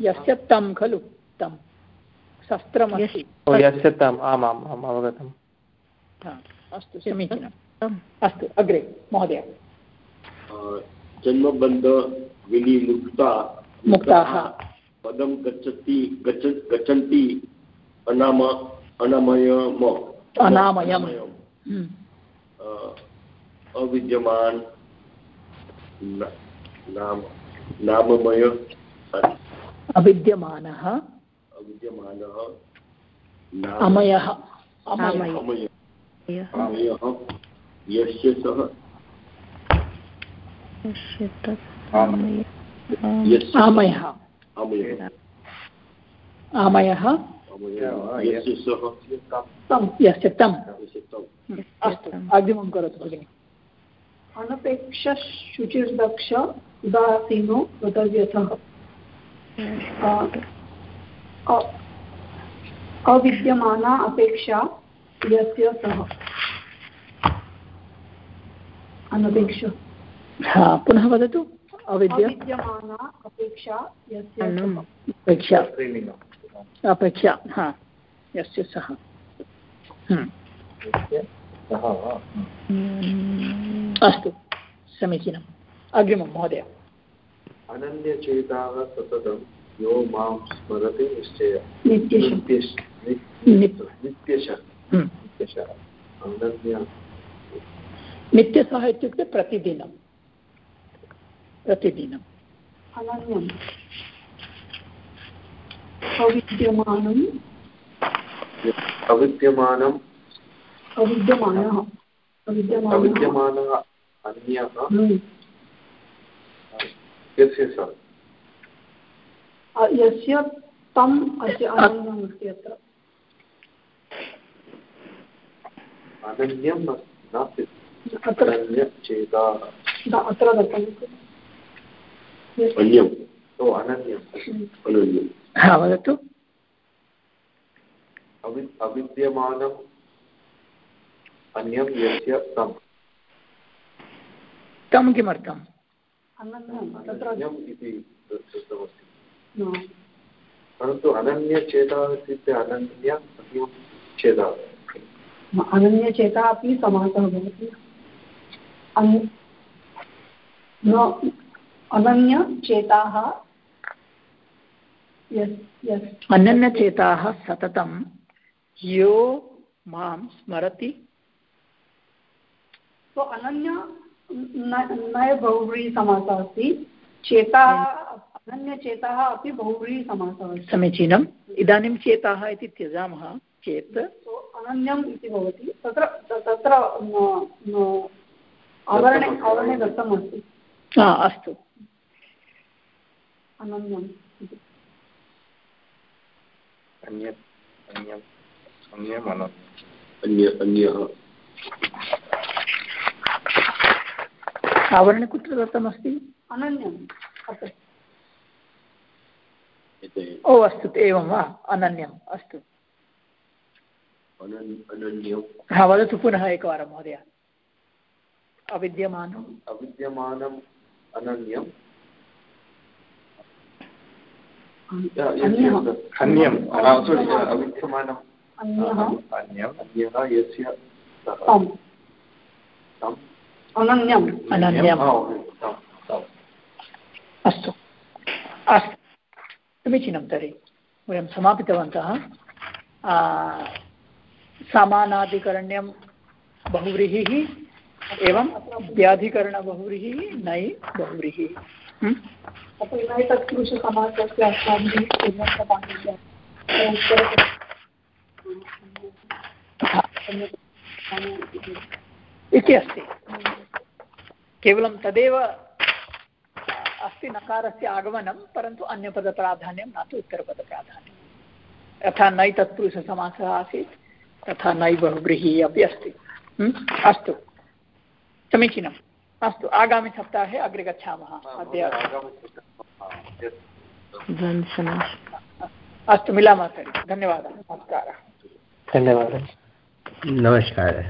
यस्य तं खलु तं शस्त्रमस्ति यस्य तम् आमाम् आम् अवगतम्। अस्तु समीचीनम्। अस्तु अग्रे महोदय। जन्मबन्ध विनिमुक्ता मुक्ताः। पदं गच्छति गच्छ गच्छन्ति। अनाम अनामयम। अनामयम्। अविद्यमान नाम नाममय। अविद्यमानः। अविद्यमानः अमयः। अमयः। यस्य सः। आमयः। आमयः। यस्य तम् अस्तु अग्रिमं करोतु भगिनि। अनपेक्षशुचिर्दक्ष उदासीनो कृतव्यथः अविद्यमाना अपेक्षा यस्य सः। अनपेक्ष। पुनः वदतु। अविद्य। अविद्यमाना अपेक्षा यस्य अपेक्षा। अपेक्षा हा यस्य सः। अस्तु समीचीनम्। अग्रिमं महोदय। अनन्यचेताः सततं यो माँ स्मरति निश्चय। नित्यशः अनन्य इत्युक्ते प्रतिदिनं। प्रतिदिनम्। अनन्यम्। अविद्यमानम् अविद्यमानम् अविद्यमानः अविद्यमानः अन्यः। यस्य सः? यस्य तम् अस्य अनन्यमस्ति अत्र। अनन्यं नास्ति अत्र दत्तम्। अन्यम् ओ अनन्यम् हा वदतु अवि अविद्यमानम् अन्यं यस्य तम्। तं किमर्थम्? इति दत्तमस्ति परन्तु अनन्यचेता इत्युक्ते अनन्य चेता। अनन्यचेता अपि समासः भवति। अनन्यचेताः अनन्यचेताः सततं यो माँ स्मरति। सो अनन्य नय बहुव्रीहि अस्ति। चेता अनन्यचेताः अपि बहुव्रीहि समासः अस्ति। समीचीनं इदानीं चेताः इति त्यजामः। चेत्। अनन्यम् इति भवति। तत्र तत्र आवरणे आवरणे दत्तमस्ति। अस्तु। अनन्यम् अन्यत् अन्यम् अन्यम् अन्य अन्यः आवरणे कुत्र दत्तमस्ति अनन्यम् ओ अस्तु एवं वा अनन्यम् अस्तु अनन्यं हा वदतु पुनः एकवारं महोदय अविद्यमानम् अविद्यमानम् अनन्यम् अन्यम् अविद्यमानम् अन्यः। अन्यम् अन्यः। यस्य तम् अनन्यम्। अनन्यम्। अस्तु। अस्तु। समीचीनं तर्हि। वयं समापितवन्तः। समानाधिकरण्यं बहुव्रीहिः एवं व्याधिकरणबहुव्रीहिः नै बहुव्रीहिः। अतः तत्पुरुषसमासस्य अस्माभिः इति अस्ति. केवलं तदेव अस्ति नकारस्य आगमनं परन्तु अन्यपदप्राधान्यं न तु उत्तरपदप्राधान्यं यथा नै तत्पुरुषसमासः आसीत् तथा नै बहुव्रीहिः अपि अस्ति अस्तु। समीचीनम्। अस्तु आगामिसप्ताहे अग्रे गच्छामः अद्य अस्तु मिलामः तर्हि धन्यवादः नमस्कारः। धन्यवादः। नमस्कारः।